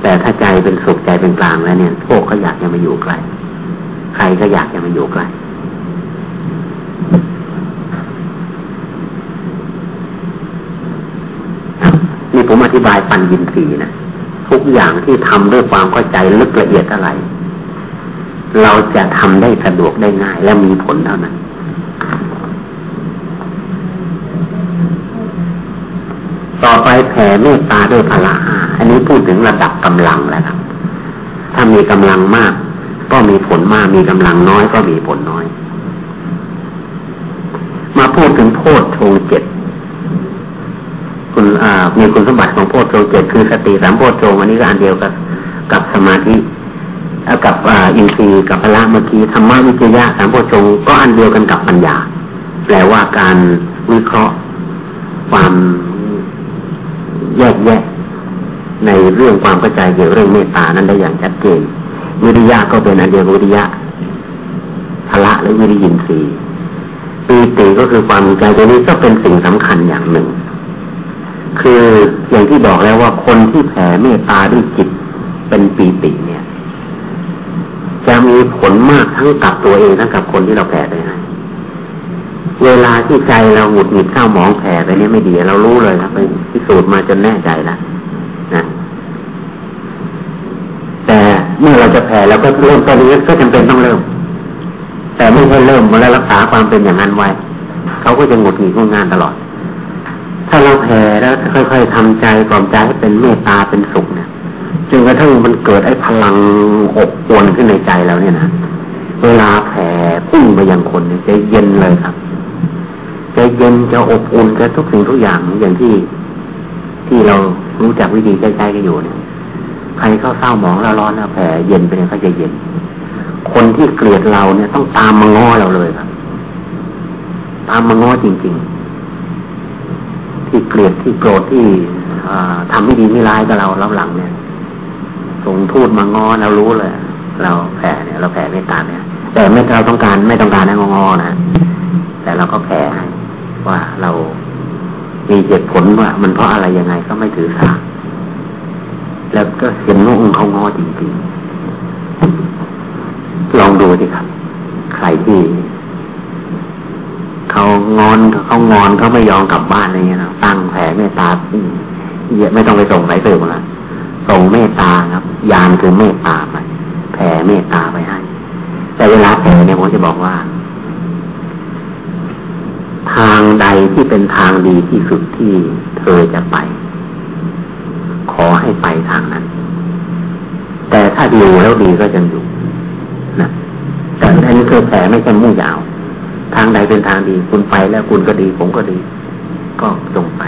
แต่ถ้าใจเป็นสุขใจเป็นกลางแล้วเนี่ยโชคก็อยากจะมาอยู่ใกล้ใครก็อยากจะมาอยู่ใกล้นี่ ผมอธิบายปัญญินทรีนะทุกอย่างที่ทำด้วยความเข้าใจลึกละเอียดอะไร เราจะทำได้สะดวกได้ง่าย และมีผลเท่านั้นต่อไปแผ่เมตตาด้วยพละห้าอันนี้พูดถึงระดับกำลังแล้วครับ ถ้ามีกำลังมาก ก็มีผลมาก มีกำลังน้อยก็มีผลน้อย มาพูดถึงโพชฌงเจ็ด คุณมีคุณสมบัติของโพชฌงเจ็ดคือสติสามโพชฌงอันนี้ก็อันเดียวกับกับสมาธิกับอินทรีย์กับพละเมื่อกี้ธรรมะวิจยะสามโพชฌงก็อันเดียวกันกับปัญญา แปลว่าการวิเคราะห์ความแยกแยะในเรื่องความเข้าใจเกี่ยวเรื่องเมตตานั้นได้อย่างชัดเจนวิริยะก็เป็นอันเดียววิริยะพละและวิริยินทรีย์ปีติก็คือความใจตัวนี้ก็เป็นสิ่งสำคัญอย่างหนึ่ง คืออย่างที่บอกแล้วว่าคนที่แผ่เมตตาด้วยจิตเป็นปีติเนี่ย จะมีผลมากทั้งกับตัวเองทั้งกับคนที่เราแผ่ไปให้เวลาที่ใจเราหงุดหงิดเศร้าหมองแผ่ไปนี่ไม่ดีเรารู้เลยครับไปพิสูจน์มาจนแน่ใจแล้วนะแต่เมื่อเราจะแผ่เราก็เริ่มตอนนี้ก็จำเป็นต้องเริ่ม แต่ไม่ใช่เริ่มมาแล้วรักษาความเป็นอย่างนั้นไว้เขาก็จะหงุดหงิดงุนงานตลอด ถ้าเราแผ่แล้วค่อยๆทำใจกล่อมใจให้เป็นเมตตาเป็นสุขเนี่ยจนกระทั่งมันเกิดไอ้พลังอบอวนขึ้นในใจเราเนี่ยนะเวลาแผ่พุ่งไปยังคนเนี่ยจะเย็นเลยครับจะเย็นจะอบอุ่นจะทุกสิ่งทุกอย่างอย่างที่ ที่เรารู้จักวิธีใช้ๆกันอยู่เนี่ยใครเข้าเศร้าหมองแล้วร้อนแล้วแผ่เย็นไปเนี่ยเขาจะเย็น คนที่เกลียดเราเนี่ยต้องตามมาง้อเราเลยครับ ตามมาง้อจริง ๆ ที่เกลียดที่โกรธที่ทำไม่ดีไม่ร้ายกับเรารับหลังเนี่ยส่งทูตมางอเรารู้เลย เราแผ่เนี่ย เราแผ่เมตตาเนี่ย แต่ไม่เราต้องการไม่ต้องการให้งอนะแต่เราก็แผ่ให้ว่าเรามีเหตุผลว่า มันเพราะอะไรยังไงก็ไม่ถือสาแล้วก็เห็นว่าองค์เขางอจริงๆลองดูดิครับ ใครที่ เขางอนเขางอนเขาไม่ยอมกลับบ้านอะไรเงี้ยนะตั้งแผ่เมตตาเยอะไม่ต้องไปส่งไหนตื่นละส่งเมตตาครับ ยานคือเมตตาไปแผ่เมตตาไปให้ แต่เวลาแผ่เนี่ยผมจะบอกว่า ทางใดที่เป็นทางดีที่สุดที่เธอจะไป ขอให้ไปทางนั้น แต่ถ้าดีแล้วดีก็จะอยู่นะแต่อันนี้คือแผลไม่ใช่มุ่งยาว ทางใดเป็นทางดี คุณไปแล้วคุณก็ดี ผมก็ดี ก็จงไป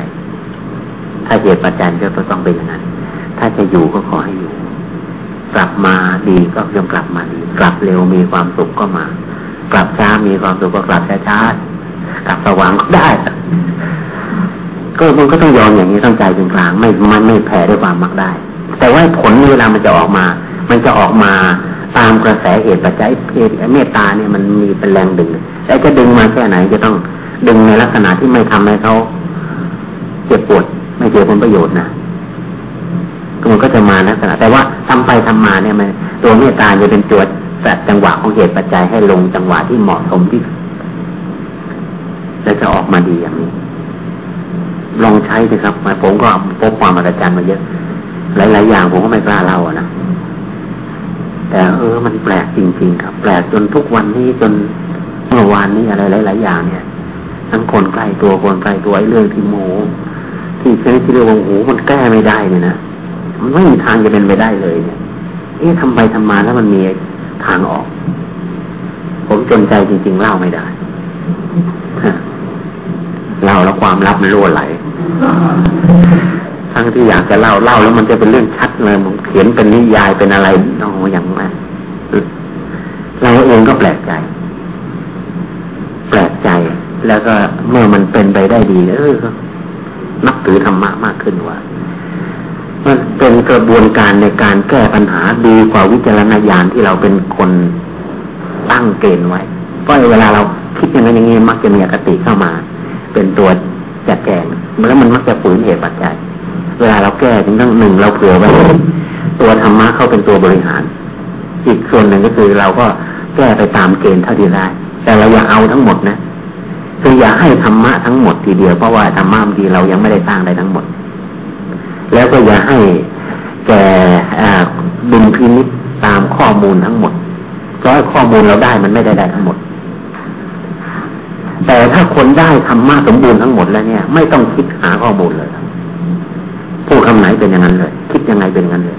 ถ้าเหตุปัจจัยก็ต้องเป็นอย่างนั้น ถ้าจะอยู่ก็ขอให้อยู่ กลับมาดีก็ยอมกลับมาดี กลับเร็วมีความสุขก็มา กลับช้ามีความสุขก็กลับช้าช้ากลับสว่างก็ได้ ก็มันก็ต้องยอมอย่างนี้ตั้งใจเป็นกลาง ไม่มันไม่แพ้ด้วยความมักได้ แต่ว่าผลเวลามันจะออกมา มันจะออกมาตามกระแสเหตุปัจจัยเมตตาเนี่ยมันมีเป็นแรงดึง แต่จะดึงมาแค่ไหนจะต้องดึงในลักษณะที่ไม่ทำให้เขาเจ็บปวด ไม่เจอผลประโยชน์นะมันก็จะมาลักษณะแต่ว่าทำไปทำมาเนี่ยมันตัวเมตตาจะเป็นตัวจัดจังหวะของเหตุปัจจัยให้ลงจังหวะที่เหมาะสมที่และจะออกมาดีอย่างนี้ ลองใช้สิครับผมก็พบความอัศจรรย์มาเยอะ หลาย ๆ อย่างผมก็ไม่กล้าเล่านะแต่เออ มันแปลกจริง ๆ ครับ แปลกจนทุกวันนี้จน เมื่อวานนี้อะไรหลาย ๆ อย่างเนี่ย ทั้งคนใกล้ตัวคนใกล้ตัวไอ้เรื่องที่โมที่ใช้ที่เรียกว่าโอ้มันแก้ไม่ได้เนี่ยนะมันไม่มีทางจะเป็นไปได้เลยเนี่ย เอ๊ะทำไปทำมาแล้วมันมีทางออก ผมจนใจจริง ๆ เล่าไม่ได้เล่าแล้วความลับมันรั่วไหลทั้งที่อยากจะเล่าเล่าแล้วมันจะเป็นเรื่องชัดเลยมันเขียนเป็นนิยายเป็นอะไรน้องอย่างนั้นเราเองก็แปลกใจ แปลกใจ แล้วก็เมื่อมันเป็นไปได้ดี เออนับถือธรรมะมากขึ้นว่ามันเป็นกระบวนการในการแก้ปัญหาดีกว่าวิจารณญาณที่เราเป็นคนตั้งเกณฑ์ไว้เพราะเวลาเราคิดอย่างนั้นอย่างนี้มักจะมีอคติเข้ามา เป็นตัวจัดแจงแล้วมันมักจะฝืนเหตุปัจจัยเวลาเราแก้ถึงต้งหนึ่งเราเผื่อไว้ตัวธรรมะเข้าเป็นตัวบริหาร อีกส่วนหนึ่งก็คือเราก็แก้ไปตามเกณฑ์เท่าที่ได้ แต่เราอย่าเอาทั้งหมดนะคืออย่าให้ธรรมะทั้งหมดทีเดียวเพราะว่าธรรมะบางทีเรายังไม่ได้สร้างได้ทั้งหมด แล้วก็อย่าให้แกดุลพินิจตามข้อมูลทั้งหมดเพราะข้อมูลเราได้มันไม่ได้ได้ทั้งหมด แต่ถ้าคนได้ธรรมะสมบูรณ์ทั้งหมดแล้วเนี่ย ไม่ต้องคิดหาข้อมูลเลยพูดคำไหนเป็นอย่างนั้นเลย คิดยังไงเป็นอย่างนั้นเลย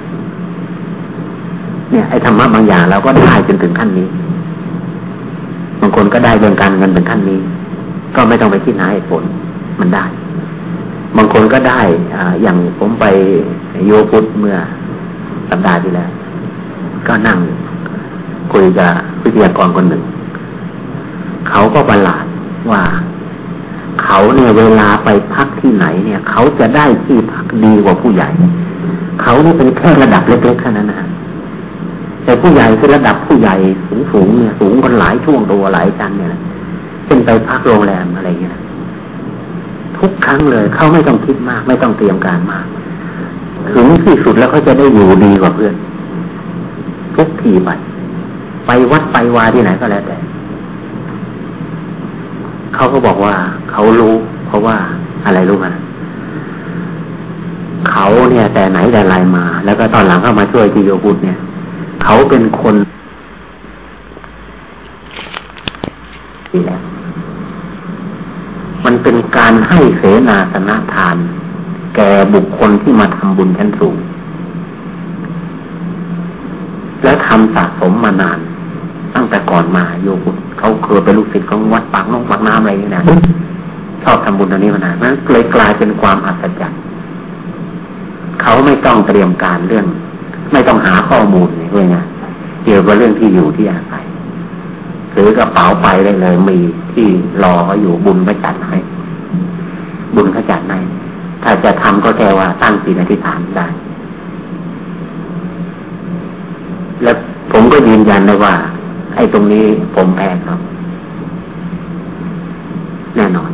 เนี่ยไอ้ธรรมะบางอย่างเราก็ได้จนถึงขั้นนี้ บางคนก็ได้เรื่องการเงินเป็นขั้นนี้ ก็ไม่ต้องไปคิดหาเหตุผลมันได้ บางคนก็ได้ออย่างผมไปโยพุทธเมื่อสัปดาห์ที่แล้ว ก็นั่งคุยกับวิทยากรคนหนึ่ง เขาก็ประหลาดว่าเขาเนี่ยเวลาไปพักที่ไหนเนี่ย เขาจะได้ที่พักดีกว่าผู้ใหญ่ เขานี่เป็นแค่ระดับเล็กๆแค่นั้นนะ แต่ผู้ใหญ่คือระดับผู้ใหญ่สูงๆเนี่ยสูงกันหลายช่วงตัวหลายจันเนี่ยเช่นไปพักโรงแรมอะไรเงี้ยทุกครั้งเลยเขาไม่ต้องคิดมาก ไม่ต้องเตรียมการมาก ถึงที่สุดแล้วเขาจะได้อยู่ดีกว่าเพื่อน ทุกทีไปไปวัดไปวาที่ไหนก็แล้วแต่เขาก็บอกว่าเขารู้เพราะว่าอะไรรู้ไหมเขาเนี่ย แต่ไหนแต่ไรมา แล้วก็ตอนหลังเข้ามาช่วยที่โยบุตเนี่ย เขาเป็นคนนี่แหละมันเป็นการให้เสนาสนะทาน แก่บุคคลที่มาทำบุญชั้นสูง และทำสะสมมานาน ตั้งแต่ก่อนมาโยกุเขาเคยเป็นลูกศิษย์ของวัดปากน้องปากน้ำอะไรนี่นะชอบทำบุญตรงนี้มานานนั้นเลยกลายเป็นความอัศจรรย์เขาไม่ต้องเตรียมการเรื่อง ไม่ต้องหาข้อมูล เลยนะเกี่ยวกับเรื่องที่อยู่ที่อาศัยหรือกระเป๋าไปได้เลย มีที่รอเขาอยู่บุญก็จัดให้บุญเขาจัดให้ถ้าจะทำก็แค่ว่าตั้งสีนอธิษฐานได้ แล้วผมก็ยืนยันได้ว่า ไอ้ตรงนี้ผมแพ้ครับ แน่นอน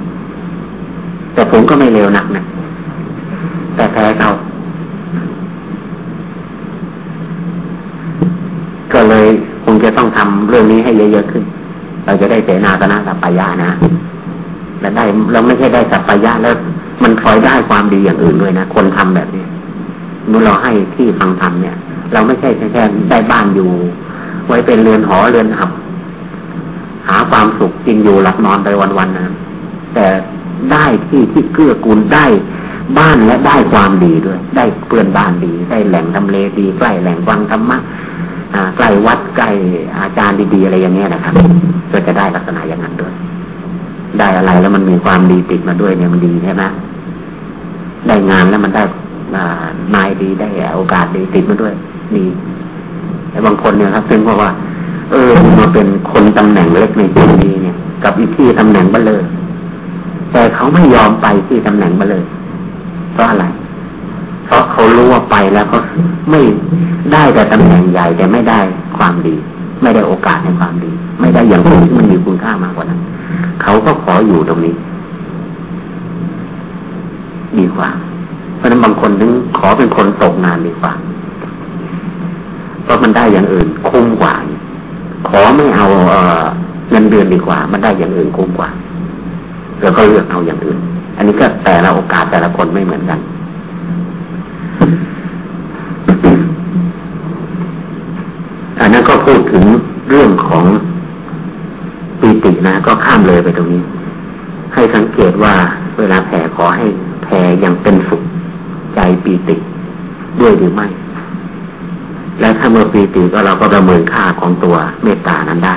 แต่ผมก็ไม่เร็วหนักนะแต่แพ้เขาก็เลยคง จะต้องทำเรื่องนี้ให้เยอะๆขึ้น เราจะได้เสนาสนะสัพพยานะและได้เราไม่ใช่ได้สัพพยาแล้ว มันคอยได้ความดีอย่างอื่นด้วยนะคนทำแบบนี้เมื่อเราให้ที่ฟังธรรมเนี่ย เราไม่ใช่แค่ได้บ้านอยู่ ไว้เป็นเรือนหอเรือนหับ หาความสุขจริงอยู่หลับนอนไปวันๆนะแต่ได้ที่ที่เกื้อกูลได้บ้านและได้ความดีด้วย ได้เพื่อนบ้านดี ได้แหล่งทำเลดีใกล้แหล่งวังธรรมะ ใกล้วัดใกล้อาจารย์ดีๆอะไรอย่างเงี้ยนะครับก็จะได้ลักษณะอย่างนั้นด้วย ได้อะไรแล้วมันมีความดีติดมาด้วยเนี่ยมันดีใช่ไหมได้งานแล้วมันได้นายดีได้โอกาสดีติดมาด้วย ดีแต่บางคนเนี่ยครับซึ่งเพราะว่า เออมาเป็นคนตำแหน่งเล็กในที่นี้เนี่ย กับอีกที่ตำแหน่งเบลเลยแต่เขาไม่ยอมไปที่ตำแหน่งเบลเลยเพราะอะไร เพราะเขารู้ว่าไปแล้วเขาไม่ได้แต่ตำแหน่งใหญ่แต่ไม่ได้ความดี ไม่ได้โอกาสในความดี ไม่ได้อย่างอื่นที่มันมีคุณค่ามากกว่านั้นเขาก็ขออยู่ตรงนี้ ดีกว่า เพราะนั้นบางคนถึงขอเป็นคนตกงานดีกว่าเพราะมันได้อย่างอื่น คุ้มกว่า ขอไม่เอาเอเงินเดือนดีกว่า มันได้อย่างอื่นคุ้มกว่าแล้วก็เลือกเอาอย่างอื่น อันนี้ก็แต่ละโอกาสแต่ละคนไม่เหมือนกัน อันนั้นก็พูดถึงเรื่องของปีตินะ ก็ข้ามเลยไปตรงนี้ ให้สังเกตว่าเวลาแผ่ขอให้แผ่อย่างเป็นสุขใจปีติ ด้วยหรือไม่ และถ้าเมื่อปีติก็เราก็ประเมินค่าของตัวเมตตานั้นได้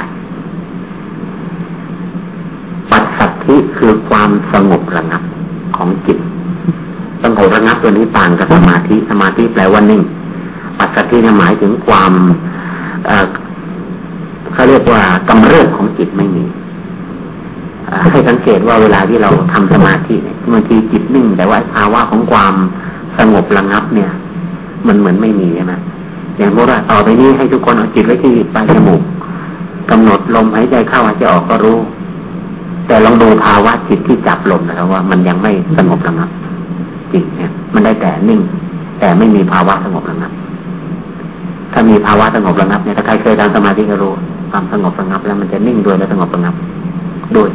ปัจสัตธิคือความสงบระงับของจิตสงบระงับตัวนี้ต่างกับสมาธิ สมาธิแปลว่านิ่ง ปัจสัตธิหมายถึงความ เขาเรียกว่ากำเริบของจิตไม่มีให้สังเกตว่าเวลาที่เราทำสมาธิเนี่ยบางทีจิตนิ่ง แต่ว่าภาวะของความสงบระงับเนี่ย มันเหมือนไม่มีใช่ไหมอย่างพวกเราต่อไปนี้ให้ทุกคนเอาจิตไว้ที่ปลายจมูกกำหนดลมหายใจเข้าหายใจออกก็รู้ แต่ลองดูภาวะจิตที่จับลมนะครับว่ามันยังไม่สงบระงับจริงเนี่ย มันได้แต่นิ่ง แต่ไม่มีภาวะสงบระงับ ถ้ามีภาวะสงบระงับเนี่ยถ้าใครเคยทำสมาธิก็รู้ความสงบระงับ แล้วมันจะนิ่งด้วยแล้วสงบระงับด้วย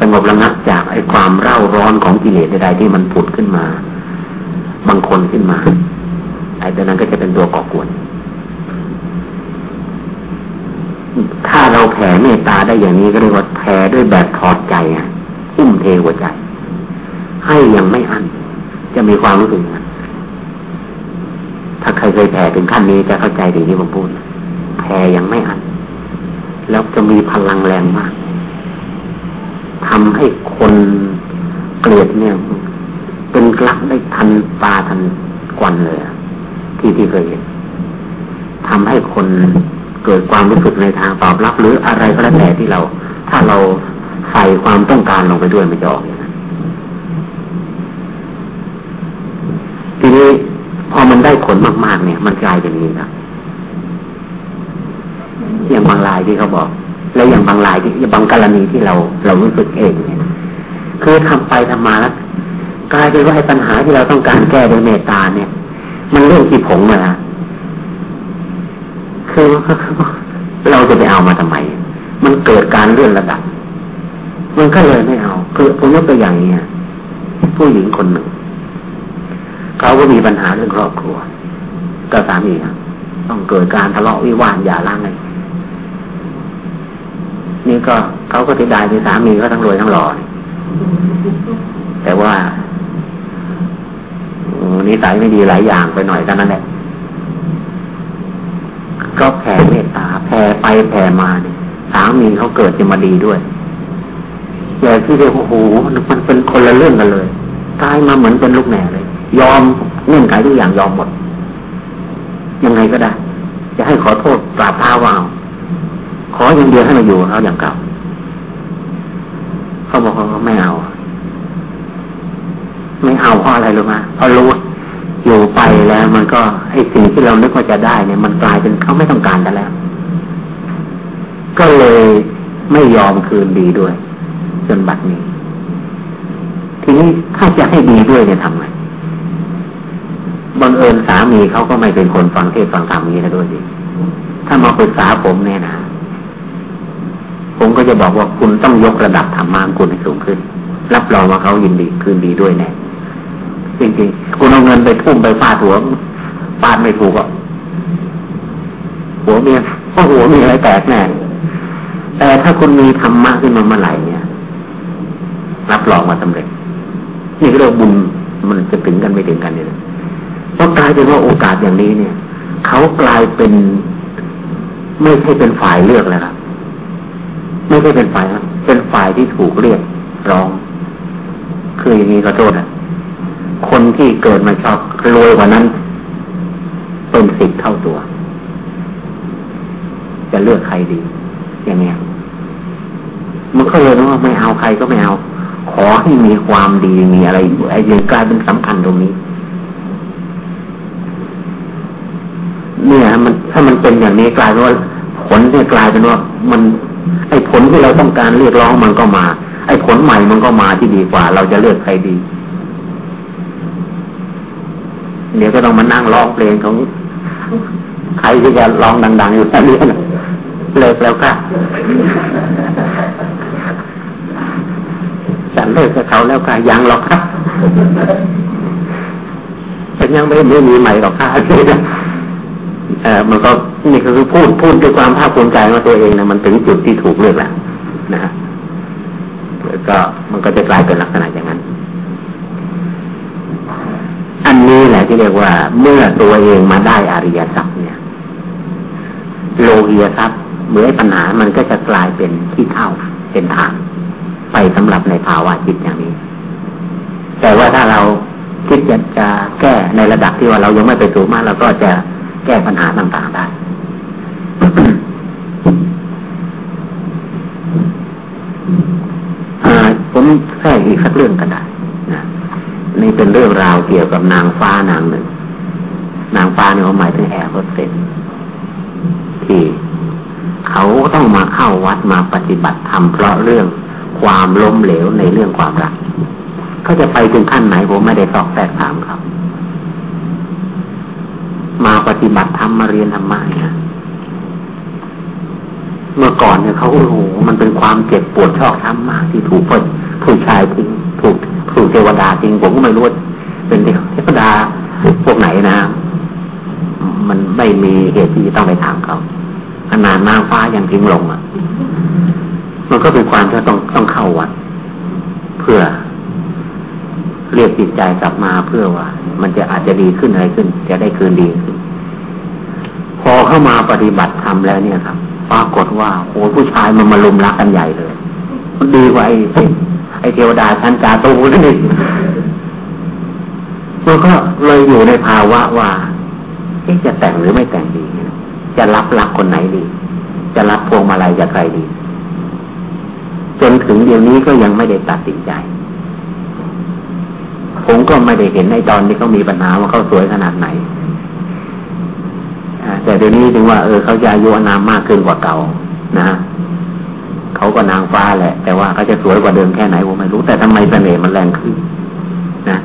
สงบระงับจากไอ้ความเร่าร้อนของกิเลสใดๆที่มันผุดขึ้นมา บางคนขึ้นมาไอ้ตัวนั้นก็จะเป็นตัวก่อกวนถ้าเราแผ่เมตตาได้อย่างนี้ก็เรียกว่าแผ่ด้วยแบบถอดใจอะอุ้มเทหัวใจ ให้ยังไม่อันจะมีความรู้สึกนะ ถ้าใครเคยแผ่ถึงขั้นนี้จะเข้าใจดีที่ผมพูด แผ่ยังไม่อันแล้วจะมีพลังแรงมากทำให้คนเกลียดเนี่ย เป็นกลักได้ทันตาทันกวันเลยที่ที่เคยเห็นทำให้คนเกิดความรู้สึกในทางตอบรับ หรืออะไรก็แล้วแต่ที่เรา ถ้าเราใส่ความต้องการลงไปด้วยมันจะออกอย่างนั้นทีนี้ พอมันได้ผลมากๆ เนี่ย มันกลายเป็นนี้ครับอย่างบางรายที่เขาบอก แล้วอย่างบางรายที่บางกรณีที่เราเรารู้สึกเองเนี่ยคือทำไปทำมาแล้วกลายเป็นว่าไอ้ปัญหาที่เราต้องการแก้โดยเมตตาเนี่ย มันเรื่องที่ผงมาละคือเราจะไปเอามาทำไม มันเกิดการเลื่อนระดับ มันก็เลยไม่เอา คือผมยกตัวอย่างเนี่ยผู้หญิงคนหนึ่ง เขาก็มีปัญหาเรื่องครอบครัวกับสามีครับต้องเกิดการทะเลาะวิวาทอย่าล้างเลยนี่ก็เขาก็ติดได้ที่สามีก็ทั้งรวยทั้งหล่อแต่ว่านิสัยไม่ดีหลายอย่างไปหน่อยกันนั่นแหละก็แผ่เมตตาแผ่ไปแผ่มาเนี่ยสามีเขาเกิดจะมาดีด้วยแต่าที่เรียกโอ้โหมันเป็นคนละเรื่องกันเลยกลายมาเหมือนเป็นลูกแม่เลย ยอมเงื่อนไขทุกอย่างยอมหมด ยังไงก็ได้ จะให้ขอโทษปราบท้าวาวขออย่างเดียวให้มาอยู่เขาอย่างเก่าเขาบอกเขาไม่เอา ไม่เอาเพราะอะไรรู้ไหมเพราะรู้อยู่ไปแล้วมันก็ไอ้สิ่งที่เรานึกว่าจะได้เนี่ย มันกลายเป็นเขาไม่ต้องการกันแล้ว ก็เลยไม่ยอมคืนดีด้วย จนบัดนี้ ทีนี้ถ้าจะให้ดีด้วยเนี่ยทำไง บังเอิญสามีเขาก็ไม่เป็นคนฟังเทศฟังธรรมนี้นะด้วยสิถ้ามาปรึกษาผมเนี่ยนะผมก็จะบอกว่าคุณต้องยกระดับธรรมะคุณให้สูงขึ้น รับรองว่าเขายินดีคืนดีด้วยแน่จริงๆคุณเอาเงินไปทุ่มไปฟาดหัวฟาดไม่ถูกอะหัวเมียเพราะหัวมีอะไรแตกแน่แต่ถ้าคุณมีธรรมะขึ้นมาเมื่อไหร่เนี่ย รับรองว่าสำเร็จ นี่เรื่องบุญมันจะถึงกันไม่ถึงกันเนี่ย เพรากลายเป็นว่าโอกาสอย่างนี้เนี่ย เขากลายเป็น ไม่ใช่เป็นฝ่ายเลือกแล้วครับไม่ใช่เป็นฝ่ายเป็นฝ่ายที่ถูกเรียกร้อง คืออย่างนี้ก็โทษอะคนที่เกิดมาชอบรวยกว่านั้น เป็นสิบเท่าตัว จะเลือกใครดี อย่างเนี้ยมันก็เลยว่าไม่เอาใครก็ไม่เอา ขอให้มีความดีมีอะไรไอ้ยังกลายเป็นสำคัญตรงนี้ เนี่ย มันถ้ามันเป็นอย่างนี้กลายเป็นว่าผลเนี่ยกลายเป็นว่ามัน ไอ้ผลที่เราต้องการเรียกร้องมันก็มา ไอ้ผลใหม่มันก็มาที่ดีกว่า เราจะเลือกใครดีเดี๋ยวก็ต้องมานั่งร้องเพลงของใครที่จะร้องดัง ๆ อยู่ท่นี้นะเลิกแล้วค่ะฉันเลิกกับเขาแล้วค่ะยังหรอกครับฉันยังไม่ไม่มีใหม่หรอกค่ะ มันก็นี่คือพูดพูดด้วยความภาคภูมิใจว่าตัวเองนะมันถึงจุดที่ถูกเลือกแล้วนะฮะและก็มันก็จะกลายเป็นลักษณะอย่างนั้น อันนี้แหละที่เรียกว่า เมื่อตัวเองมาได้อริยสัพย์เนี่ย โลกียทรัพย์เมื่อปัญหามันก็จะกลายเป็นที่เท่าเป็นทางไปสำหรับในภาวะจิตอย่างนี้ แต่ว่าถ้าเราคิดจะจะแก้ในระดับที่ว่าเรายังไม่ไปสูงมากเราก็จะ แก้ปัญหาต่างๆได้ผมแทรกอีกสักเรื่องก็ได้นะนี่เป็นเรื่องราวเกี่ยวกับนางฟ้านางหนึ่ง นางฟ้าเนี่ยหมายถึงแอร์โฮสเตสที่เขาต้องมาเข้าวัดมาปฏิบัติธรรมเพราะเรื่องความล้มเหลวในเรื่องความรักเขาจะไปถึงขั้นไหนผมไม่ได้ตอบแทรกถามครับ มาปฏิบัติธรรมมาเรียนธรรมะเนี่ยเมื่อก่อนเนี่ยเขาโอ้โหมันเป็นความเจ็บปวดชอกช้ำมากที่ถูกผู้ชายทิ้งถูกถูกเทวดาทิ้งผมก็ไม่รู้เป็นเทวดาพวกไหนนะ มันไม่มีเหตุที่ต้องไปถามเขาขนาดนาฟ้ายังทิ้งลงอะ มันก็เป็นความที่ต้องต้องเข้าวัดเพื่อ เรียกจิตใจกลับมาเพื่อว่า มันจะอาจจะดีขึ้นอะไรขึ้น จะได้คืนดีขึ้นพอเข้ามาปฏิบัติธรรมแล้วเนี่ยครับปรากฏว่าโอ้ผู้ชายมันมาลุมรักกันใหญ่เลยมันดีกว่าไอ้ไอ้เทวดาชั้นจาตูนั่นเองมันก็เลยอยู่ในภาวะว่าจะแต่งหรือไม่แต่งดี จะรับรักคนไหนดี จะรับพวงมาลัยจากใครดี จนถึงเดี๋ยวนี้ก็ยังไม่ได้ตัดสินใจ ผมก็ไม่ได้เห็นในตอนที่เขามีปัญหาว่าเขาสวยขนาดไหนแต่เดี๋ยวนี้ถึงว่าเออเขาจะอายุนามมากขึ้นกว่าเก่านะเขาก็นางฟ้าแหละ แต่ว่าเขาจะสวยกว่าเดิมแค่ไหนผมไม่รู้ แต่ทำไมเสน่ห์มันแรงขึ้น นะ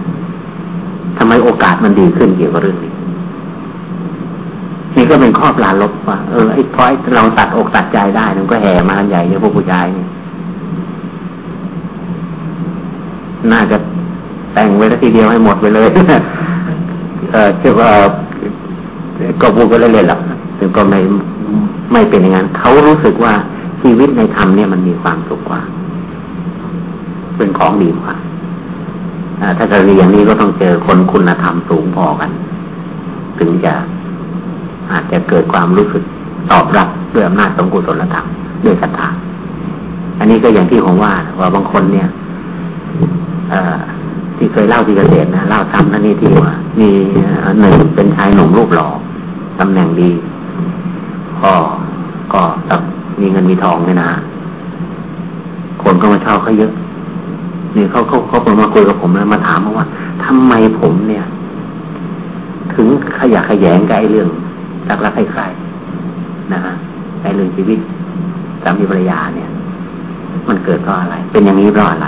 ทำไมโอกาสมันดีขึ้นเกี่ยวกับเรื่องนี้นี่ก็เป็นข้อปลาลบว่าเออไอ้พอยเราตัดอกตัดใจได้มันก็แห่มากันใหญ่เนี่ยพวกผู้ชายนี่น่าจะ แต่งไว้แล้วทีเดียวให้หมดไปเลยเออเชื่อว่าก็พูดไปเล่นๆหรอกแต่ก็ไม่ไม่เป็นอย่างนั้นเขารู้สึกว่าชีวิตในธรรมเนี่ยมันมีความสุขกว่า เป็นของดีกว่าถ้าจะเรียนนี้ก็ต้องเจอคนคุณธรรมสูงพอกัน ถึงจะอาจจะเกิดความรู้สึกตอบรับด้วยอำนาจของกุศลธรรมด้วยศรัทธาอันนี้ก็อย่างที่ผมว่าว่าบางคนเนี่ยอ ที่เคยเล่าที่เกษตรนะเล่าซ้ำนั่นนี่ที่ว่ามีหนึ่งเป็นชายหนุ่มรูปหล่อตำแหน่งดีก็ก็มีเงินมีทองเนี่ยนะคนก็มาชอบเขาเยอะนี่เขาเขาเขามาคุยกับผมแล้วมาถามว่าทำไมผมเนี่ย ถึงขยะขยงกับไอ้เรื่องรักรักใครๆนะฮะไอ้เรื่องชีวิตสามีภรรยาเนี่ย มันเกิดเพราะอะไร เป็นอย่างนี้เพราะอะไร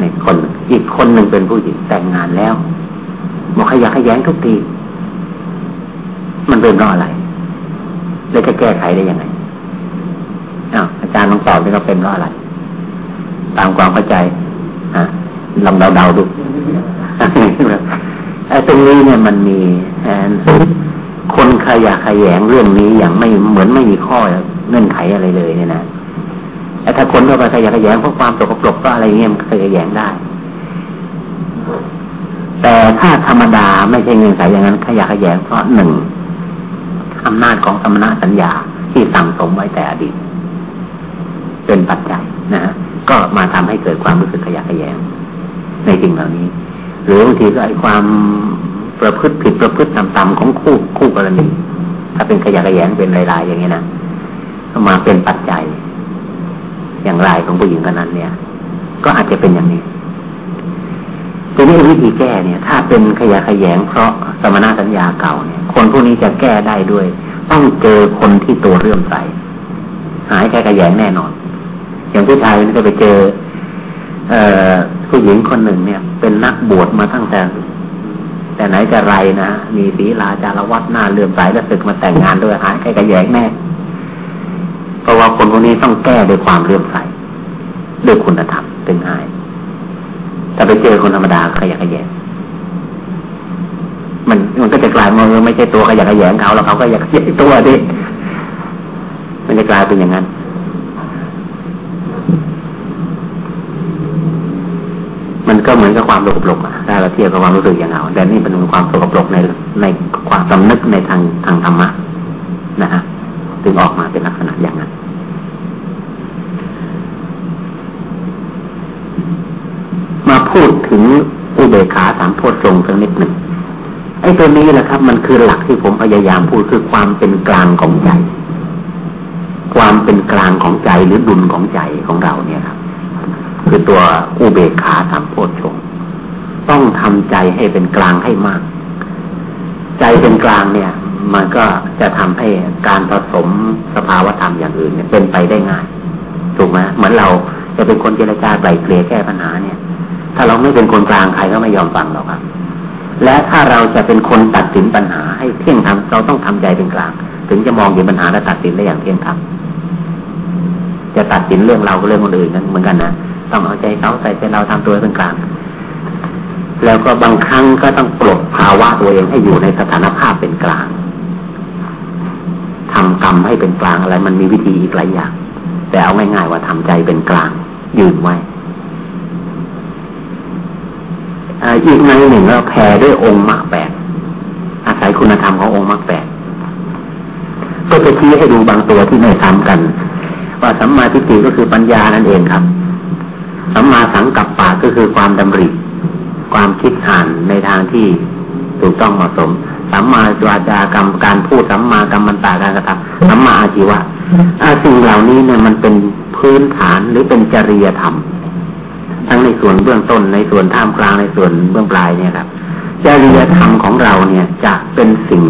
ในคนอีกคนหนึ่งเป็นผู้หญิงแต่งงานแล้วบอกขยะขยงทุกทีมันเป็นเพราะอะไรแล้วจะแก้ไขได้ยังไงอ้าอาจารย์ลองตอบด้วยว่าเป็นเพราะอะไร ตามความเข้าใจอะลองเดาๆดูไอ้ตรงนี้เนี่ยมันมีคนขยะขยงเรื่องนี้อย่างไม่เหมือนไม่มีข้อเงื่อนไขอะไรเลยเนี่ยนะ ถ้าคนเข้าไปขยะขยงเพราะความตกปรกก็อะไรเงี้ยมันขยะแยงได้ แต่ถ้าธรรมดาไม่ใช่เงื่อนไขอย่างนั้น ขยะขยงเพราะหนึ่งอำนาจของสมณสัญญาที่สั่งสมไว้แต่อดีตเป็นปัจจัยนะฮะก็มาทำให้เกิดความรู้สึกขยะขยง ในสิ่งเหล่านี้ หรือบางทีก็ไอ้ความประพฤติผิดประพฤติต่ำๆของคู่คู่กรณีถ้าเป็นขยะขยงเป็นรายๆอย่างนี้นะมาเป็นปัจจัย อย่างรายของผู้หญิงคนนั้นเนี่ย ก็อาจจะเป็นอย่างนี้ทีนี้วิธีแก้เนี่ย ถ้าเป็นขยะขยงเพราะสมณสัญญาเก่าเนี่ย คนพวกนี้จะแก้ได้ด้วย ต้องเจอคนที่ตัวเรื่อมใสหายแค่ขยงแน่นอน อย่างผู้ชายนี่ก็ไปเจอ เออผู้หญิงคนหนึ่งเนี่ย เป็นนักบวชมาตั้งแต่แต่ไหนจะไรนะ มีศีลาจารวัดหน้าเลื่อมใสแล้วศึกมาแต่งงานด้วยหายแค่ขยงแน่ เพราะว่าคนพวกนี้ต้องแก้ด้วยความเลื่อมใสด้วยคุณธรรมเป็นง่ายแต่ไปเจอคนธรรมดาขยะขยงมันมันก็จะกลายมาไม่ใช่ตัวขยะขยงเขาแล้วเขาก็อยากขยงตัวดิมันจะกลายเป็นอย่างนั้นมันก็เหมือนกับความสกปรกอะถ้าเราเทียบกับความรู้สึกอย่างเราแต่นี่เป็นความสกปรกในในความสำนึกในทางทางธรรมะนะฮะ ถึงออกมาเป็นลักษณะอย่างนั้น มาพูดถึงอุเบกขาสามโพชฌงสักนิดหนึ่งไอ้ตัวนี้แหละครับ มันคือหลักที่ผมพยายามพูดคือความเป็นกลางของใจ ความเป็นกลางของใจหรือดุลของใจของเราเนี่ยครับ คือตัวอุเบกขาสามโพชฌงต้องทำใจให้เป็นกลางให้มาก ใจเป็นกลางเนี่ย มันก็จะทำให้การผสมสภาวธรรมอย่างอื่นเนี่ยเป็นไปได้ง่าย ถูกไหมเหมือนเราจะเป็นคนเจรจาไกลเกลี่ยแก้ปัญหาเนี่ย ถ้าเราไม่เป็นคนกลางใครก็ไม่ยอมฟังเราครับ และถ้าเราจะเป็นคนตัดสินปัญหาให้เที่ยงธรรมเราต้องทำใจเป็นกลาง ถึงจะมองเห็นปัญหาและตัดสินได้อย่างเที่ยงธรรมจะตัดสินเรื่องเราก็เรื่องคนอื่นนั้นเหมือนกันนะต้องเอาใจเขาใส่ใจเราทำตัวเป็นกลางแล้วก็บางครั้งก็ต้องปลดภาวะตัวเองให้อยู่ในสถานภาพเป็นกลาง ทำกรรมให้เป็นกลางอะไร มันมีวิธีอีกหลายอย่าง แต่เอาง่ายๆว่าทำใจเป็นกลาง ยืนไว้อีกในหนึ่งเราแผ่ด้วยองค์มรรคแปดอาศัยคุณธรรมขององค์มรรคแปดก็จะชี้ให้ดูบางตัวที่ไม่ซ้ำกัน ว่าสัมมาทิฏฐิก็คือปัญญานั่นเองครับสัมมาสังกัปปะก็คือความดำริ ความคิดอ่านในทางที่ถูกต้องเหมาะสม สัมมาวาจากรรมการพูดสัมมากรรมันตาการกระทำสัมมาอาชีวะสิ่งเหล่านี้เนี่ยมันเป็นพื้นฐานหรือเป็นจริยธรรม ทั้งในส่วนเบื้องต้นในส่วนท่ามกลางในส่วนเบื้องปลายเนี่ยครับจริยธรรมของเราเนี่ยจะเป็นสิ่ง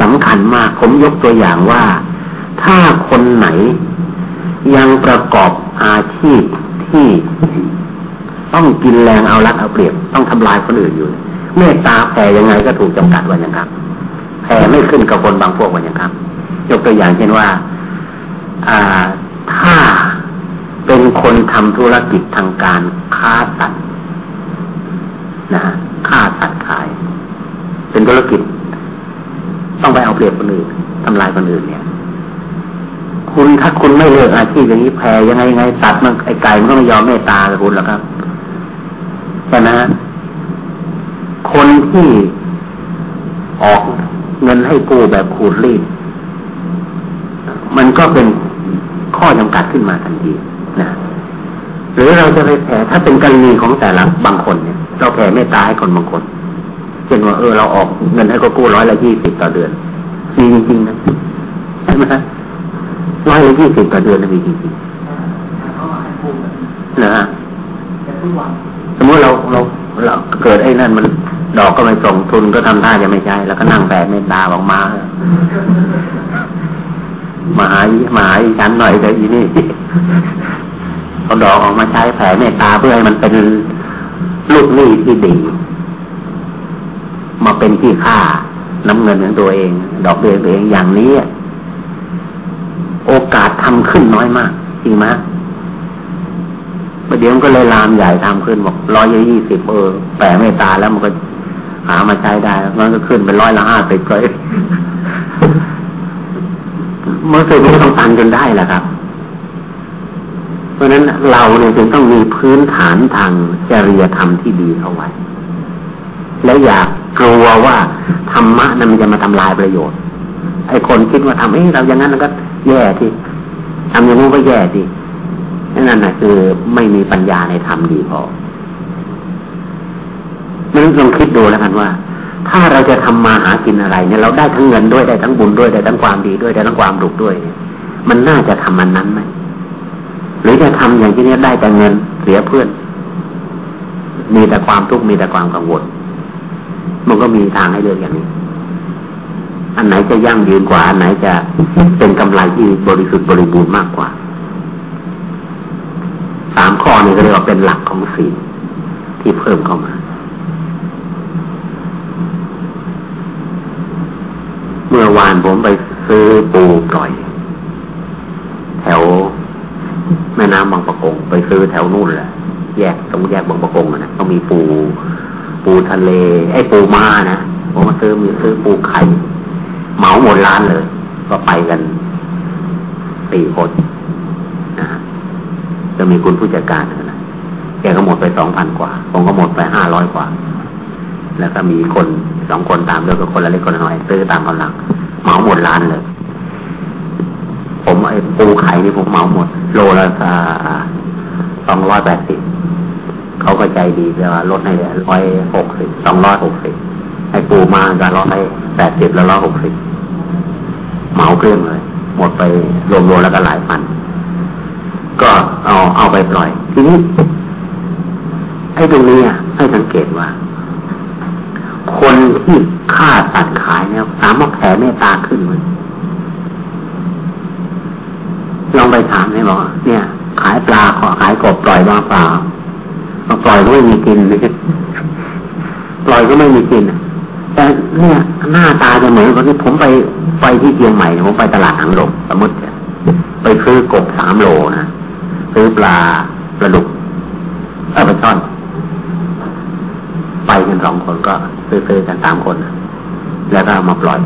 สำคัญมากผมยกตัวอย่างว่าถ้าคนไหนยังประกอบอาชีพที่ต้องกินแรงเอารัดเอาเปรียบ ต้องทำลายคนอื่นอยู่ เมตตาแผ่ยังไงก็ถูกจำกัดวันอย่างครับแผ่ไม่ขึ้นกับคนบางพวกวันอย่างครับ ยกตัวอย่างเช่นว่าอ่าถ้าเป็นคนทำธุรกิจทางการค้าสัตว์นะฆ่าสัตว์ขาย เป็นธุรกิจ ต้องไปเอาเปรียบคนอื่นทำลายคนอื่นเนี่ย คุณถ้าคุณไม่เลือกอาชีพอย่างนี้แพ้ยังไงยังไงสัตว์มันไอไก่มันก็ไม่ยอมเมตตากับคุณหรอกครับเพช่ไหม คนที่ออกเงินให้กู้แบบขูดรีดมันก็เป็นข้อจำกัดขึ้นมาทันทีนะหรือเราจะไปแผ่ถ้าเป็นกรณีของแต่ละบางคนเนี่ย เราแผ่เมตตาให้คนบางคนเช่นว่าเออเราออกเงินให้ก็กู้ร้อยละยี่สิบต่อเดือนมีจริงๆนะใช่ไหมร้อยละยี่สิบต่อเดือนนะมีจริงๆนะฮะสมมติเราเราเราเกิดไอ้นั่นมัน ดอกก็ไม่ส่งทุนก็ทำท่าจะไม่ใช่ แล้วก็นั่งแผ่เมตตาออกมา มาหามาหาอีฉันหน่อยแต่อีนี่เอาดอกออกมาใช้แผ่เมตตาเพื่อให้มันเป็นลูกหนี้ที่ดี มาเป็นที่ค่าน้ำเงินของตัวเอง ดอกเบี้ยตัวเองอย่างนี้ โอกาสทำขึ้นน้อยมาก จริงไหมประเดี๋ยวก็เลยลามใหญ่ทำขึ้นบอกร้อยยี่สิบเออแผ่เมตตาแล้วมันก็ หามาใช้ได้มันก็ขึ้นเป็นร้อยละห้าสิบเลยเมื่อสึกมันต้องตันจนได้แหละครับ เพราะฉะนั้นเราเนี่ยจึงต้องมีพื้นฐานทางจริยธรรมที่ดีเข้าไว้ และอย่ากลัวว่าธรรมะนั้นมันจะมาทำลายประโยชน์ ไอ้คนคิดว่าทำเอ้เราอย่างนั้นมันก็แย่ที่ทำอย่างนู้นก็แย่ที่นั่นน่ะคือไม่มีปัญญาในธรรมดีพอ ไม่ลองคิดดูแล้วกันว่า ถ้าเราจะทำมาหากินอะไรเนี่ยเราได้ทั้งเงินด้วยได้ทั้งบุญด้วยได้ทั้งความดีด้วยได้ทั้งความดุด้วยเนี่ยมันน่าจะทำมันนั้นไหมหรือจะทำอย่างที่นี้ได้แต่เงินเสียเพื่อน มีแต่ความทุกข์มีแต่ความกังวล มันก็มีทางให้เลือกอย่างนี้อันไหนจะยั่งยืนกว่า อันไหนจะเป็นกำไรที่บริสุทธิ์บริบูรณ์มากกว่า สามข้อนี้ก็เรียกว่าเป็นหลักของศีลที่เพิ่มเข้ามาเมื่อวานผมไปซื้อปูปล่อย แถว แม่น้ำบางประกง ไปซื้อแถวนู่นแหละแยกตรงแยกบางประกงนะต้องมีปู ปูทะเล ไอ้ปูมานะผมมาซื้อมีซื้อปูไข่เหมาหมดร้านเลย ก็ไปกันสี่คนนะจะมีคุณผู้จัดการนะแกก็หมดไปสองพันกว่า ผมก็หมดไปห้าร้อยกว่า แล้วก็มีคนสองคนตามด้วยก็คนละเล็กคนละน้อยซื้อตามกำลัง เหมาหมดร้านเลย ผมไอ้ปูไข่นี่ผมเหมาหมด โลละสองร้อยแปดสิบเขาก็ใจดีแต่ว่าลดให้ร้อยหกสิบสองร้อยหกสิบไอ้ปูมาก็ร้อยแปดสิบแล้วร้อยหกสิบเหมาเครื่องเลย หมดไปรวมๆแล้วก็หลายพัน ก็เอาเอาไปปล่อย ทีนี้ไอ้ตรงนี้ให้สังเกตว่า คนที่ฆ่าตัดขายเนี่ยสามารถแผ่เมตตาขึ้นเลยลองไปถามให้บอกเนี่ย ขายปลาขอขายกบปล่อยบ้างเปล่าปล่อยก็ไม่มีกินปล่อยก็ไม่มีกินแต่เนี่ยหน้าตาจะเหมือนวันนี้ผมไปไปที่เชียงใหม่ผมไปตลาดหางลมสมมติไปซื้อกบสามโลนะซื้อปลาปลาดุกเอาไปช่อน ไปกันสองคนก็ซื้อๆกันสามคน แล้วก็มาปล่อย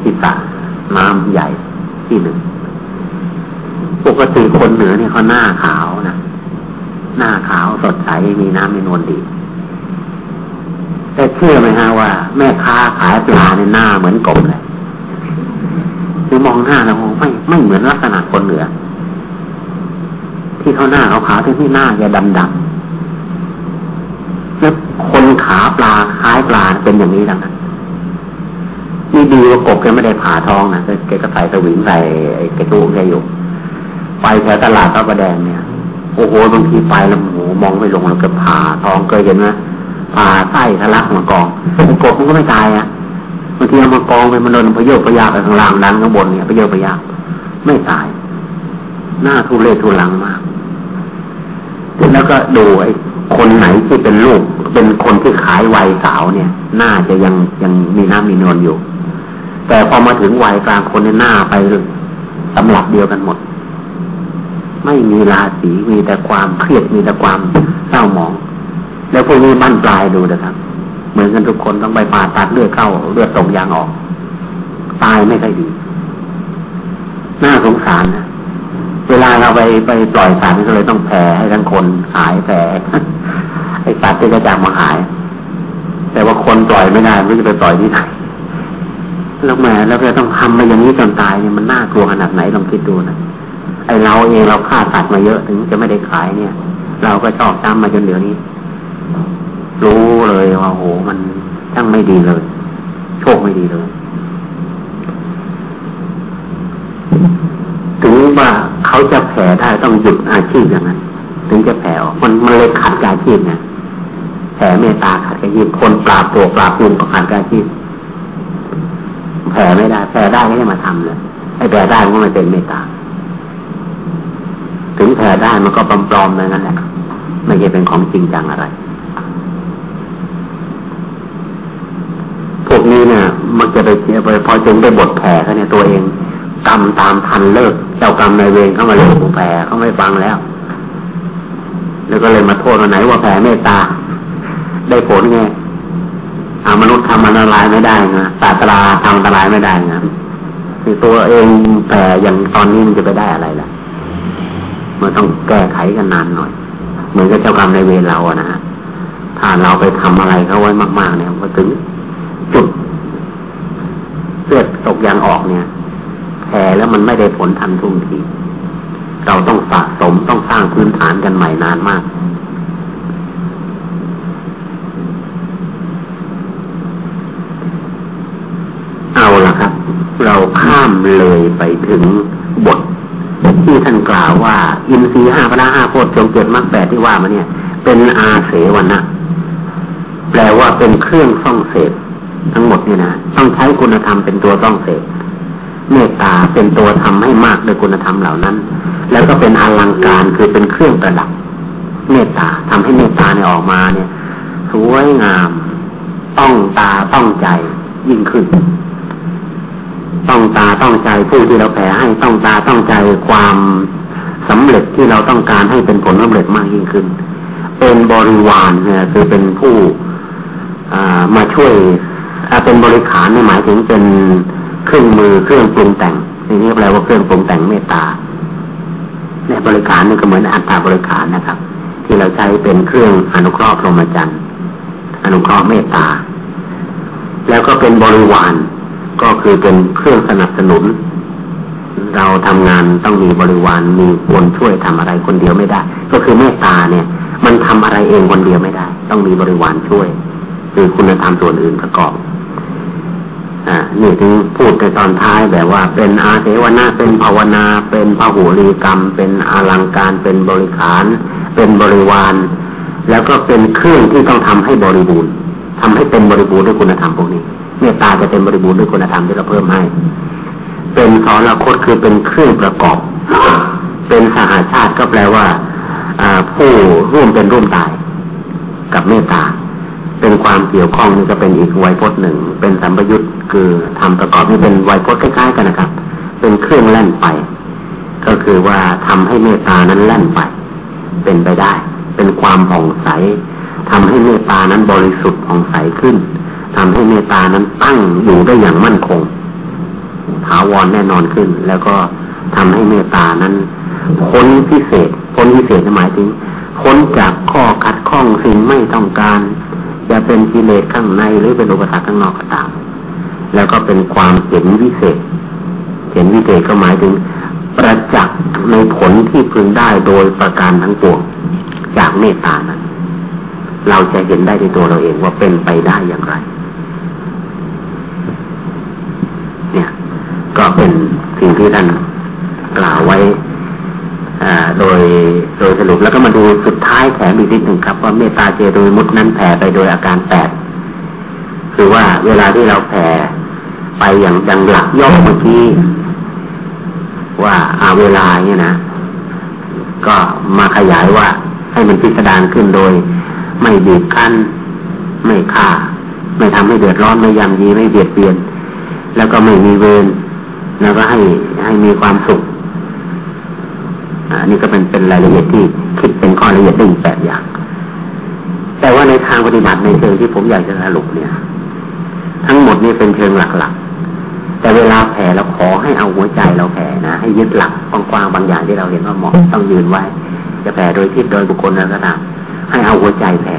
ที่สระน้ำใหญ่ที่หนึ่งปกติคนเหนือเนี่ยเขาหน้าขาวนะหน้าขาวสดใสมีน้ำมีนวลดีแต่เชื่อไหมฮะว่า แม่ค้าขายปลาในหน้าเหมือนกบเลยคือมองหน้าแล้วมองไม่ไม่เหมือนลักษณะคนเหนือ ที่เขาหน้าเขาขาวที่ที่หน้าจะดำดำ นขาปลาคล้ายปลาเป็นอย่างนี้ทั้งนั้นนี่ดีว่ากบแกไม่ได้ผ่าท้องนะแกก็ใส่สวิงใส่ไอ้กระตู้แกอยู่ไปแถวตลาดพระประแดงเนี่ยโอ้โหบางทีไปแล้วหมูมองไม่ลงแล้วก็ผ่าท้องเคยเห็นไหมผ่าไส้ทะลักมากองกบมันก็ไม่ตายอะบางทีเอามากองไปมันโดนพยกพยาไปข้างล่างดันข้างบนเนี่ยพยกพยาไม่ตาย หน้าทุเรศทุลังมากแล้วก็ดูไอ้ คนไหนที่เป็นลูก เป็นคนที่ขายวัยสาวเนี่ย น่าจะยังยังมีน้ำมีนวลอยู่ แต่พอมาถึงวัยกลางคนเนี่ยหน้าไปสำหรับเดียวกันหมด ไม่มีราศีมีแต่ความเครียดมีแต่ความเศร้าหมอง แล้วพวกนี้บั้นปลายดูนะครับ เหมือนกันทุกคนต้องไปผ่าตัดเลือดเข้าเลือดตกยางออก ตายไม่ค่อยดี น่าสงสารนะ เวลาเราไปไปปล่อยสัตว์ก็เลยต้องแผ่ให้ทั้งคนขายแผ่ไอ้สัตว์ที่กระจายมาหาย แต่ว่าคนปล่อยไม่ได้ไม่จะไปปล่อยที่ไหนแล้วแม่แล้วจะต้องทำมาอย่างนี้จนตายเนี่ยมันน่ากลัวขนาดไหนลองคิดดูนะไอเราเองเราฆ่าสัตว์มาเยอะถึงจะไม่ได้ขายเนี่ย เราก็ชอบจำมาจนเดี๋ยวนี้ รู้เลยว่าโหมันทั้งไม่ดีเลย โชคไม่ดีเลย ถึงว่าเขาจะแผ่ได้ต้องหยุดอาชีพอย่างนั้น ถึงจะแผ่ออกมันมันเลยขัดการอาชีพเนี่ยแผ่เมตตาขัดการอาชีพคนปราบตัวปราบปูนก็ขัดการอาชีพแผ่ไม่ได้แผ่ได้ก็จะมาทำเลยไอ้แผ่ได้มันไม่เป็นเมตตาถึงแผ่ได้มันก็ปลอมๆเลยนั่นแหละไม่ใช่เป็นของจริงจังอะไร พวกนี้เนี่ยมันจะไปเสียไปพอจึงได้บทแผ่เขาเนี่ยตัวเองกรรมตามทันเลิก เจ้ากรรมนายเวรเข้ามาเลิกแผ่เขาไม่ฟังแล้ว แล้วก็เลยมาโทษว่าไหนว่าแผ่เมตตา ได้ผลไงอามนุษย์ทำอันตรายไม่ได้นะศาสตราทำอันตรายไม่ได้นะคือตัวเองแต่อย่างตอนนี้มันจะไปได้อะไรล่ะมันต้องแก้ไขกันนานหน่อย เหมือนกับเจ้ากรรมในเวรเราอะนะฮะถ้าเราไปทำอะไรเขาไว้มาก ๆ เนี่ยพอถึงจุดเลือดตกยางออกเนี่ย แผ่แล้วมันไม่ได้ผลทันทุ่งที เราต้องสะสมต้องสร้างพื้นฐานกันใหม่นานมาก เอาละครับ เราข้ามเลยไปถึงบทที่ท่านกล่าวว่า อินทรีห้าพระห้าโพชฌงเจ็ดมรรคแปดที่ว่ามาเนี่ย เป็นอาเสวนะแปลว่าเป็นเครื่องส่องเสพทั้งหมดเนี่ยนะต้องใช้คุณธรรมเป็นตัวต้องเสพ เมตตาเป็นตัวทำให้มากด้วยคุณธรรมเหล่านั้น แล้วก็เป็นอลังการคือเป็นเครื่องประดับ เมตตาทำให้เมตตาเนี่ยออกมาเนี่ยสวยงาม ต้องตาต้องใจยิ่งขึ้น ต้องตาต้องใจผู้ที่เราแผ่ให้ต้องตาต้องใจความสำเร็จที่เราต้องการให้เป็นผลสำเร็จมากยิ่งขึ้น เป็นบริวารเนี่ยคือเป็นผู้มาช่วยเป็นบริขารในหมายถึงเป็น เครื่องมือเครื่องปรุงแต่งนี่แปลว่าเครื่องปรุงแต่งเมตตาเนี่ยบริการนี่ก็เหมือนอัตตาบริการนะครับ ที่เราใช้เป็นเครื่องอนุเคราะห์พรหมจรรย์อนุเคราะห์เมตตา แล้วก็เป็นบริวารก็คือเป็นเครื่องสนับสนุน เราทำงานต้องมีบริวารมีคนช่วยทำอะไรคนเดียวไม่ได้ ก็คือเมตตาเนี่ย มันทำอะไรเองคนเดียวไม่ได้ ต้องมีบริวารช่วย คือคุณธรรมส่วนอื่นประกอบ อ่านี่ถึงพูดในตอนท้ายแบบว่า เป็นอาเสวนาเป็นภาวนา เป็นพหูรีกรรม เป็นอลังการ เป็นบริขาร เป็นบริวาร แล้วก็เป็นเครื่องที่ต้องทำให้บริบูรณ์ทำให้เป็นบริบูรณ์ด้วยคุณธรรมพวกนี้เมตตาจะเป็นบริบูรณ์ด้วยคุณธรรมที่เราเพิ่มให้ เป็นสอนคตคือเป็นเครื่องประกอบ เป็นสหาชาติก็แปลว่าผู้ร่วมเป็นร่วมตาย กับเมตตา เป็นความเกี่ยวข้องนี่ก็เป็นอีกไวยพจน์หนึ่ง เป็นสัมปยุตคือทำประกอบนี่เป็นไวยพจน์คล้ายๆกันนะครับ เป็นเครื่องแล่นไป ก็คือว่าทำให้เมตตานั้นแล่นไป เป็นไปได้ เป็นความผ่องใสทำให้เมตตานั้นบริสุทธิ์ผ่องใสขึ้นทำให้เมตตานั้นตั้งอยู่ได้อย่างมั่นคงถาวรแน่นอนขึ้น แล้วก็ทำให้เมตตานั้นพ้นพิเศษพ้นพิเศษหมายถึงพ้นจากข้อขัดข้องสิ่งไม่ต้องการ จะเป็นกิเลสข้างในหรือเป็นอุปสรรคข้างนอกก็ตาม แล้วก็เป็นความเห็นวิเศษ เห็นวิเศษก็หมายถึง ประจักษ์ในผลที่พึงได้โดยประการทั้งปวงจากเมตตานั้นเราจะเห็นได้ในตัวเราเองว่าเป็นไปได้อย่างไร เนี่ย ก็เป็นสิ่งที่ท่านกล่าวไว้ โดยโดยสรุปแล้วก็มาดูสุดท้ายแถมอีกนิดหนึ่งครับว่าเมตตาเจโดยมุดนั้นแผ่ไปโดยอาการแปดคือว่าเวลาที่เราแผ่ไปอย่างดังหลักย่อเมื่อกี้ว่าอาเวลาเนี่ยนะ ก็มาขยายว่าให้มันพิสดารขึ้นโดย ไม่บีบคั้น ไม่ฆ่า ไม่ทำให้เดือดร้อนไม่ยำยีไม่เบียดเบียน แล้วก็ไม่มีเวรแล้วก็ให้ให้มีความสุข อันนี้ก็เป็นเป็นรายละเอียดที่คิดเป็นข้อละเอียดได้อีกแปดอย่าง แต่ว่าในทางปฏิบัติในเชิงที่ผมอยากจะสรุปเนี่ย ทั้งหมดนี่เป็นเชิงหลักๆ แต่เวลาแผ่เราขอให้เอาหัวใจเราแผ่นะ ให้ยึดหลักกว้างๆบางอย่างที่เราเห็นว่าเหมาะต้องยืนไว้ จะแผ่โดยทิศโดยบุคคลแล้วก็ตามให้เอาหัวใจแผ่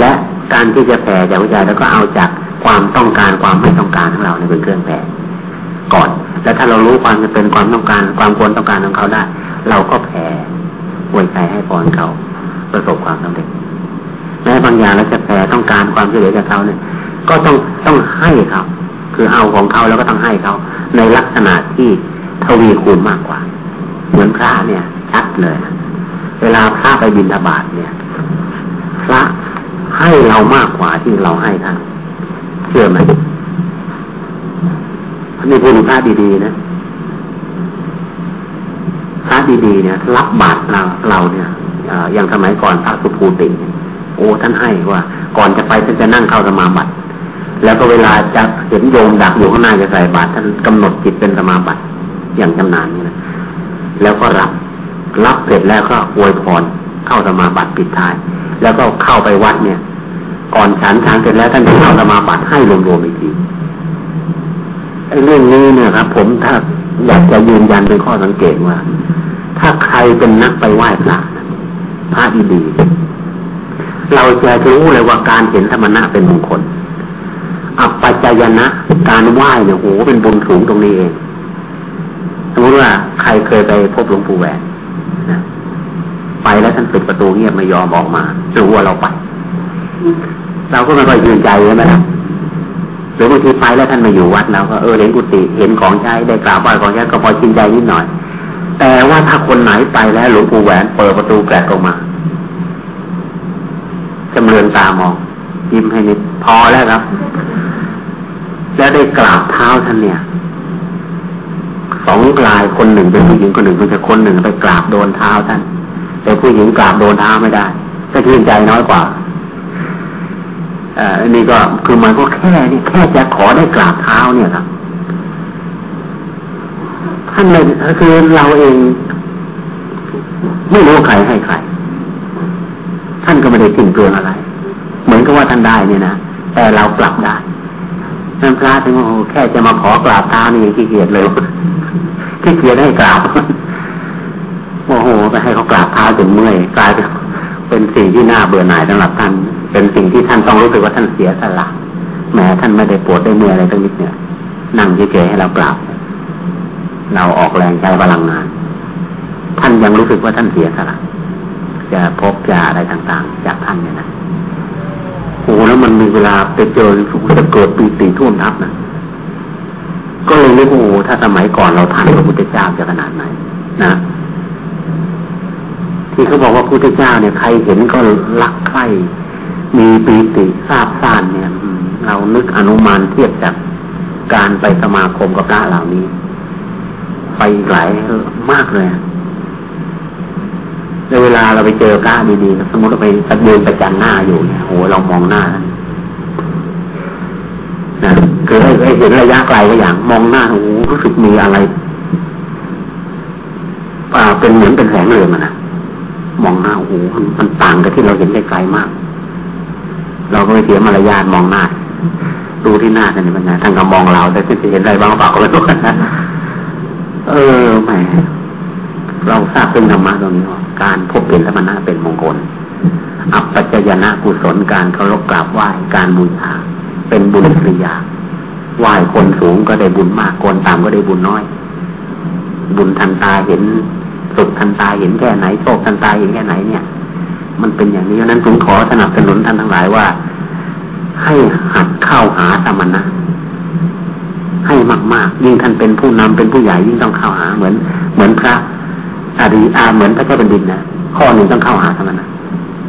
และการที่จะแผ่จากหัวิจัยแล้วก็เอาจากความต้องการความไม่ต้องการของเราเนี่ยเป็นเครื่องแผ่ก่อน แล้วถ้าเรารู้ความจะเป็นความต้องการ ความควรต้องการของเขาได้ เราก็แผ่อวยใจให้พรเขาประสบความสำเร็จแม้บางอย่างเราจะแผ่ต้องการความช่วยเหลือจากเขาเนี่ย ก็ต้องต้องให้เขาคือเอาของเขาแล้วก็ต้องให้เขาในลักษณะที่ทวีคูณมากกว่า เหมือนพระเนี่ย ชัดเลยเวลาพระไปบินทบาทเนี่ย พระให้เรามากกว่าที่เราให้ท่านเชื่อไหมนี่พูดพระดีๆนะ พระดีๆเนี่ย รับบาตรเราเราเนี่ยอย่างสมัยก่อนพระสุภูติโอ้ท่านให้ว่า ก่อนจะไปท่านจะนั่งเข้าสมาบัติแล้วก็เวลาจะเห็นโยมดักอยู่ข้างหน้าจะใส่บาตรท่านกำหนดจิตเป็นสมาบัติอย่างจำนานนี่นะแล้วก็รับรับเสร็จแล้วก็อวยพรเข้าสมาบัติปิดท้าย แล้วก็เข้าไปวัดเนี่ย ก่อนฉันทางเสร็จแล้วท่านจะเข้าสมาบัติให้รวมๆอีกทีไอ้เรื่องนี้เนี่ยครับ ผมถ้าอยากจะยืนยันเป็นข้อสังเกตว่า ถ้าใครเป็นนักไปไหว้พระพระดีเราจะรู้เลยว่าการเห็นธรรมะเป็นมงคล อัปปัจจยนะการไหว้เนี่ยโหเป็นบุญสูงตรงนี้เองสมมติว่าใครเคยไปพบหลวงปู่แหวนนะไปแล้วท่านปิดประตูเงียบไม่ยอมออกมารู้ว่าเราไป เราก็ไม่ค่อยยืนใจใช่ไหมล่ะหรือบางทีไปแล้วท่านมาอยู่วัดเราก็เออเห็นกุฏิเห็นของใช้ได้กราบไหว้ของใช้ก็พอชินใจนิดหน่อย แต่ว่าถ้าคนไหนไปแล้วหลวงปู่แหวนเปิดประตูแกลกออกมาจำเริญตามอง ยิ้มให้นิดพอแล้วครับ แล้วได้กราบเท้าท่านเนี่ยสองกลายคนหนึ่งเป็นผู้หญิงคนหนึ่งเป็นคนหนึ่งไปกราบโดนเท้าท่าน แต่ผู้หญิงกราบโดนเท้าไม่ได้ก็ชื่นใจน้อยกว่าอันนี้ก็คือมันก็แค่นี่แค่จะขอได้กราบเท้าเนี่ยครับ ท่านเลยคือเราเอง ไม่รู้ใครให้ใคร ท่านก็ไม่ได้ทิ้งเปลืองอะไร เหมือนกับว่าท่านได้เนี่ยนะ แต่เรากลับได้ท่านพระถึงโอ้แค่จะมาขอกราบเท้านี่ขี้เกียจเลยขี้เกียจให้กราบโอ้โหไปให้เขากราบเท้าจนเมื่อยกลายเป็นสิ่งที่น่าเบื่อหน่ายสำหรับท่าน เป็นสิ่งที่ท่านต้องรู้สึกว่าท่านเสียสละแม้ท่านไม่ได้ปวดได้เมื่อยอะไรตั้งนิดเนี่ยนั่งเฉยๆให้เรากราบ เราออกแรงใจพลังงาน ท่านยังรู้สึกว่าท่านเสียสละจะพบจะอะไรต่างๆ จากท่านเนี่ยนะโอ้แล้วมันมีเวลาไปเจอจะเกิดปีติท่วมทับนะก็เลยนึกโอ้ถ้าสมัยก่อนเราทันพระพุทธเจ้าจะขนาดไหนนะที่เขาบอกว่าพุทธเจ้าเนี่ยใครเห็นก็รักใคร่มีปีติทราบซ่านเนี่ยเรานึกอนุมานเทียบจากการไปสมาคมกับพระเหล่านี้ ไปหลายมากเลยในเวลาเราไปเจอพระดีๆสมมติเราไปเดินประจันหน้าอยู่เนี่ยโหเรามองหน้านะคือให้เห็นระยะไกลก็อย่าง มองหน้าโอ้รู้สึกมีอะไรอ่าเป็นเหมือนเป็นแสงเรืองนะมองหน้าโอ้โหมันต่างกับที่เราเห็นไกลๆมาก เราก็ไม่เสียมารยาทมองหน้าดูที่หน้ากันนี่มันไงทานก็มองเราแต่จะเห็นอะไรบ้างเปล่าก็ไม่รู้นะ เออแหมเราทราบเป็นธรรมะตรงนี้ว่าการพบเห็นธรรมะเป็นมงคล อัปปัจยนะกุศลการเคารพกราบไหว้การบูชาเป็นบุญกิริยาไหว้คนสูงก็ได้บุญมากคนต่ำก็ได้บุญน้อย บุญทันตาเห็นสุขทันตาเห็นแค่ไหนโชคทันตาเห็นแค่ไหนเนี่ย มันเป็นอย่างนี้เพราะนั้นผมขอสนับสนุนท่านทั้งหลายว่า ให้หัดเข้าหาสมะ ให้มากๆ ยิ่งท่านเป็นผู้นำเป็นผู้ใหญ่ยิ่งต้องเข้าหาเหมือน เหมือนพระอดีอาเหมือนพระเจ้าเป็นดินนะข้อหนึ่งต้องเข้าหาสมณะ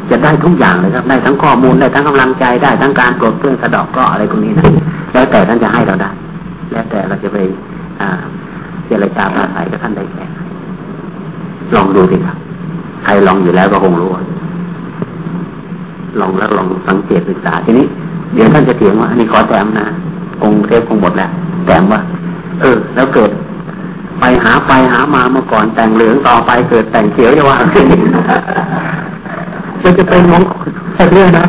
จะได้ทุกอย่างเลยครับได้ทั้งข้อมูลได้ทั้งกำลังใจได้ทั้งการปลดเปลื้องสะดอกก็อะไรพวกนี้นะแล้วแต่ท่านจะให้เราได้ แล้วแต่เราจะไปเจรจาปราศัยกับท่านได้แค่ลองดูสิครับใครลองอยู่แล้วก็คงรู้ลองแล้วลองสังเกตศึกษาทีนี้ เดี๋ยวท่านจะเถียงว่าอันนี้ขอแถมนะคงเทปคงหมดแล้ว แต่ว่าเออ แล้วเกิด ไปหาไปหามาเมื่อก่อนแต่งเหลืองต่อไปเกิดแต่งเขียวจะว่าขึ้นจะจะเป็นมงคลเรื่องนะ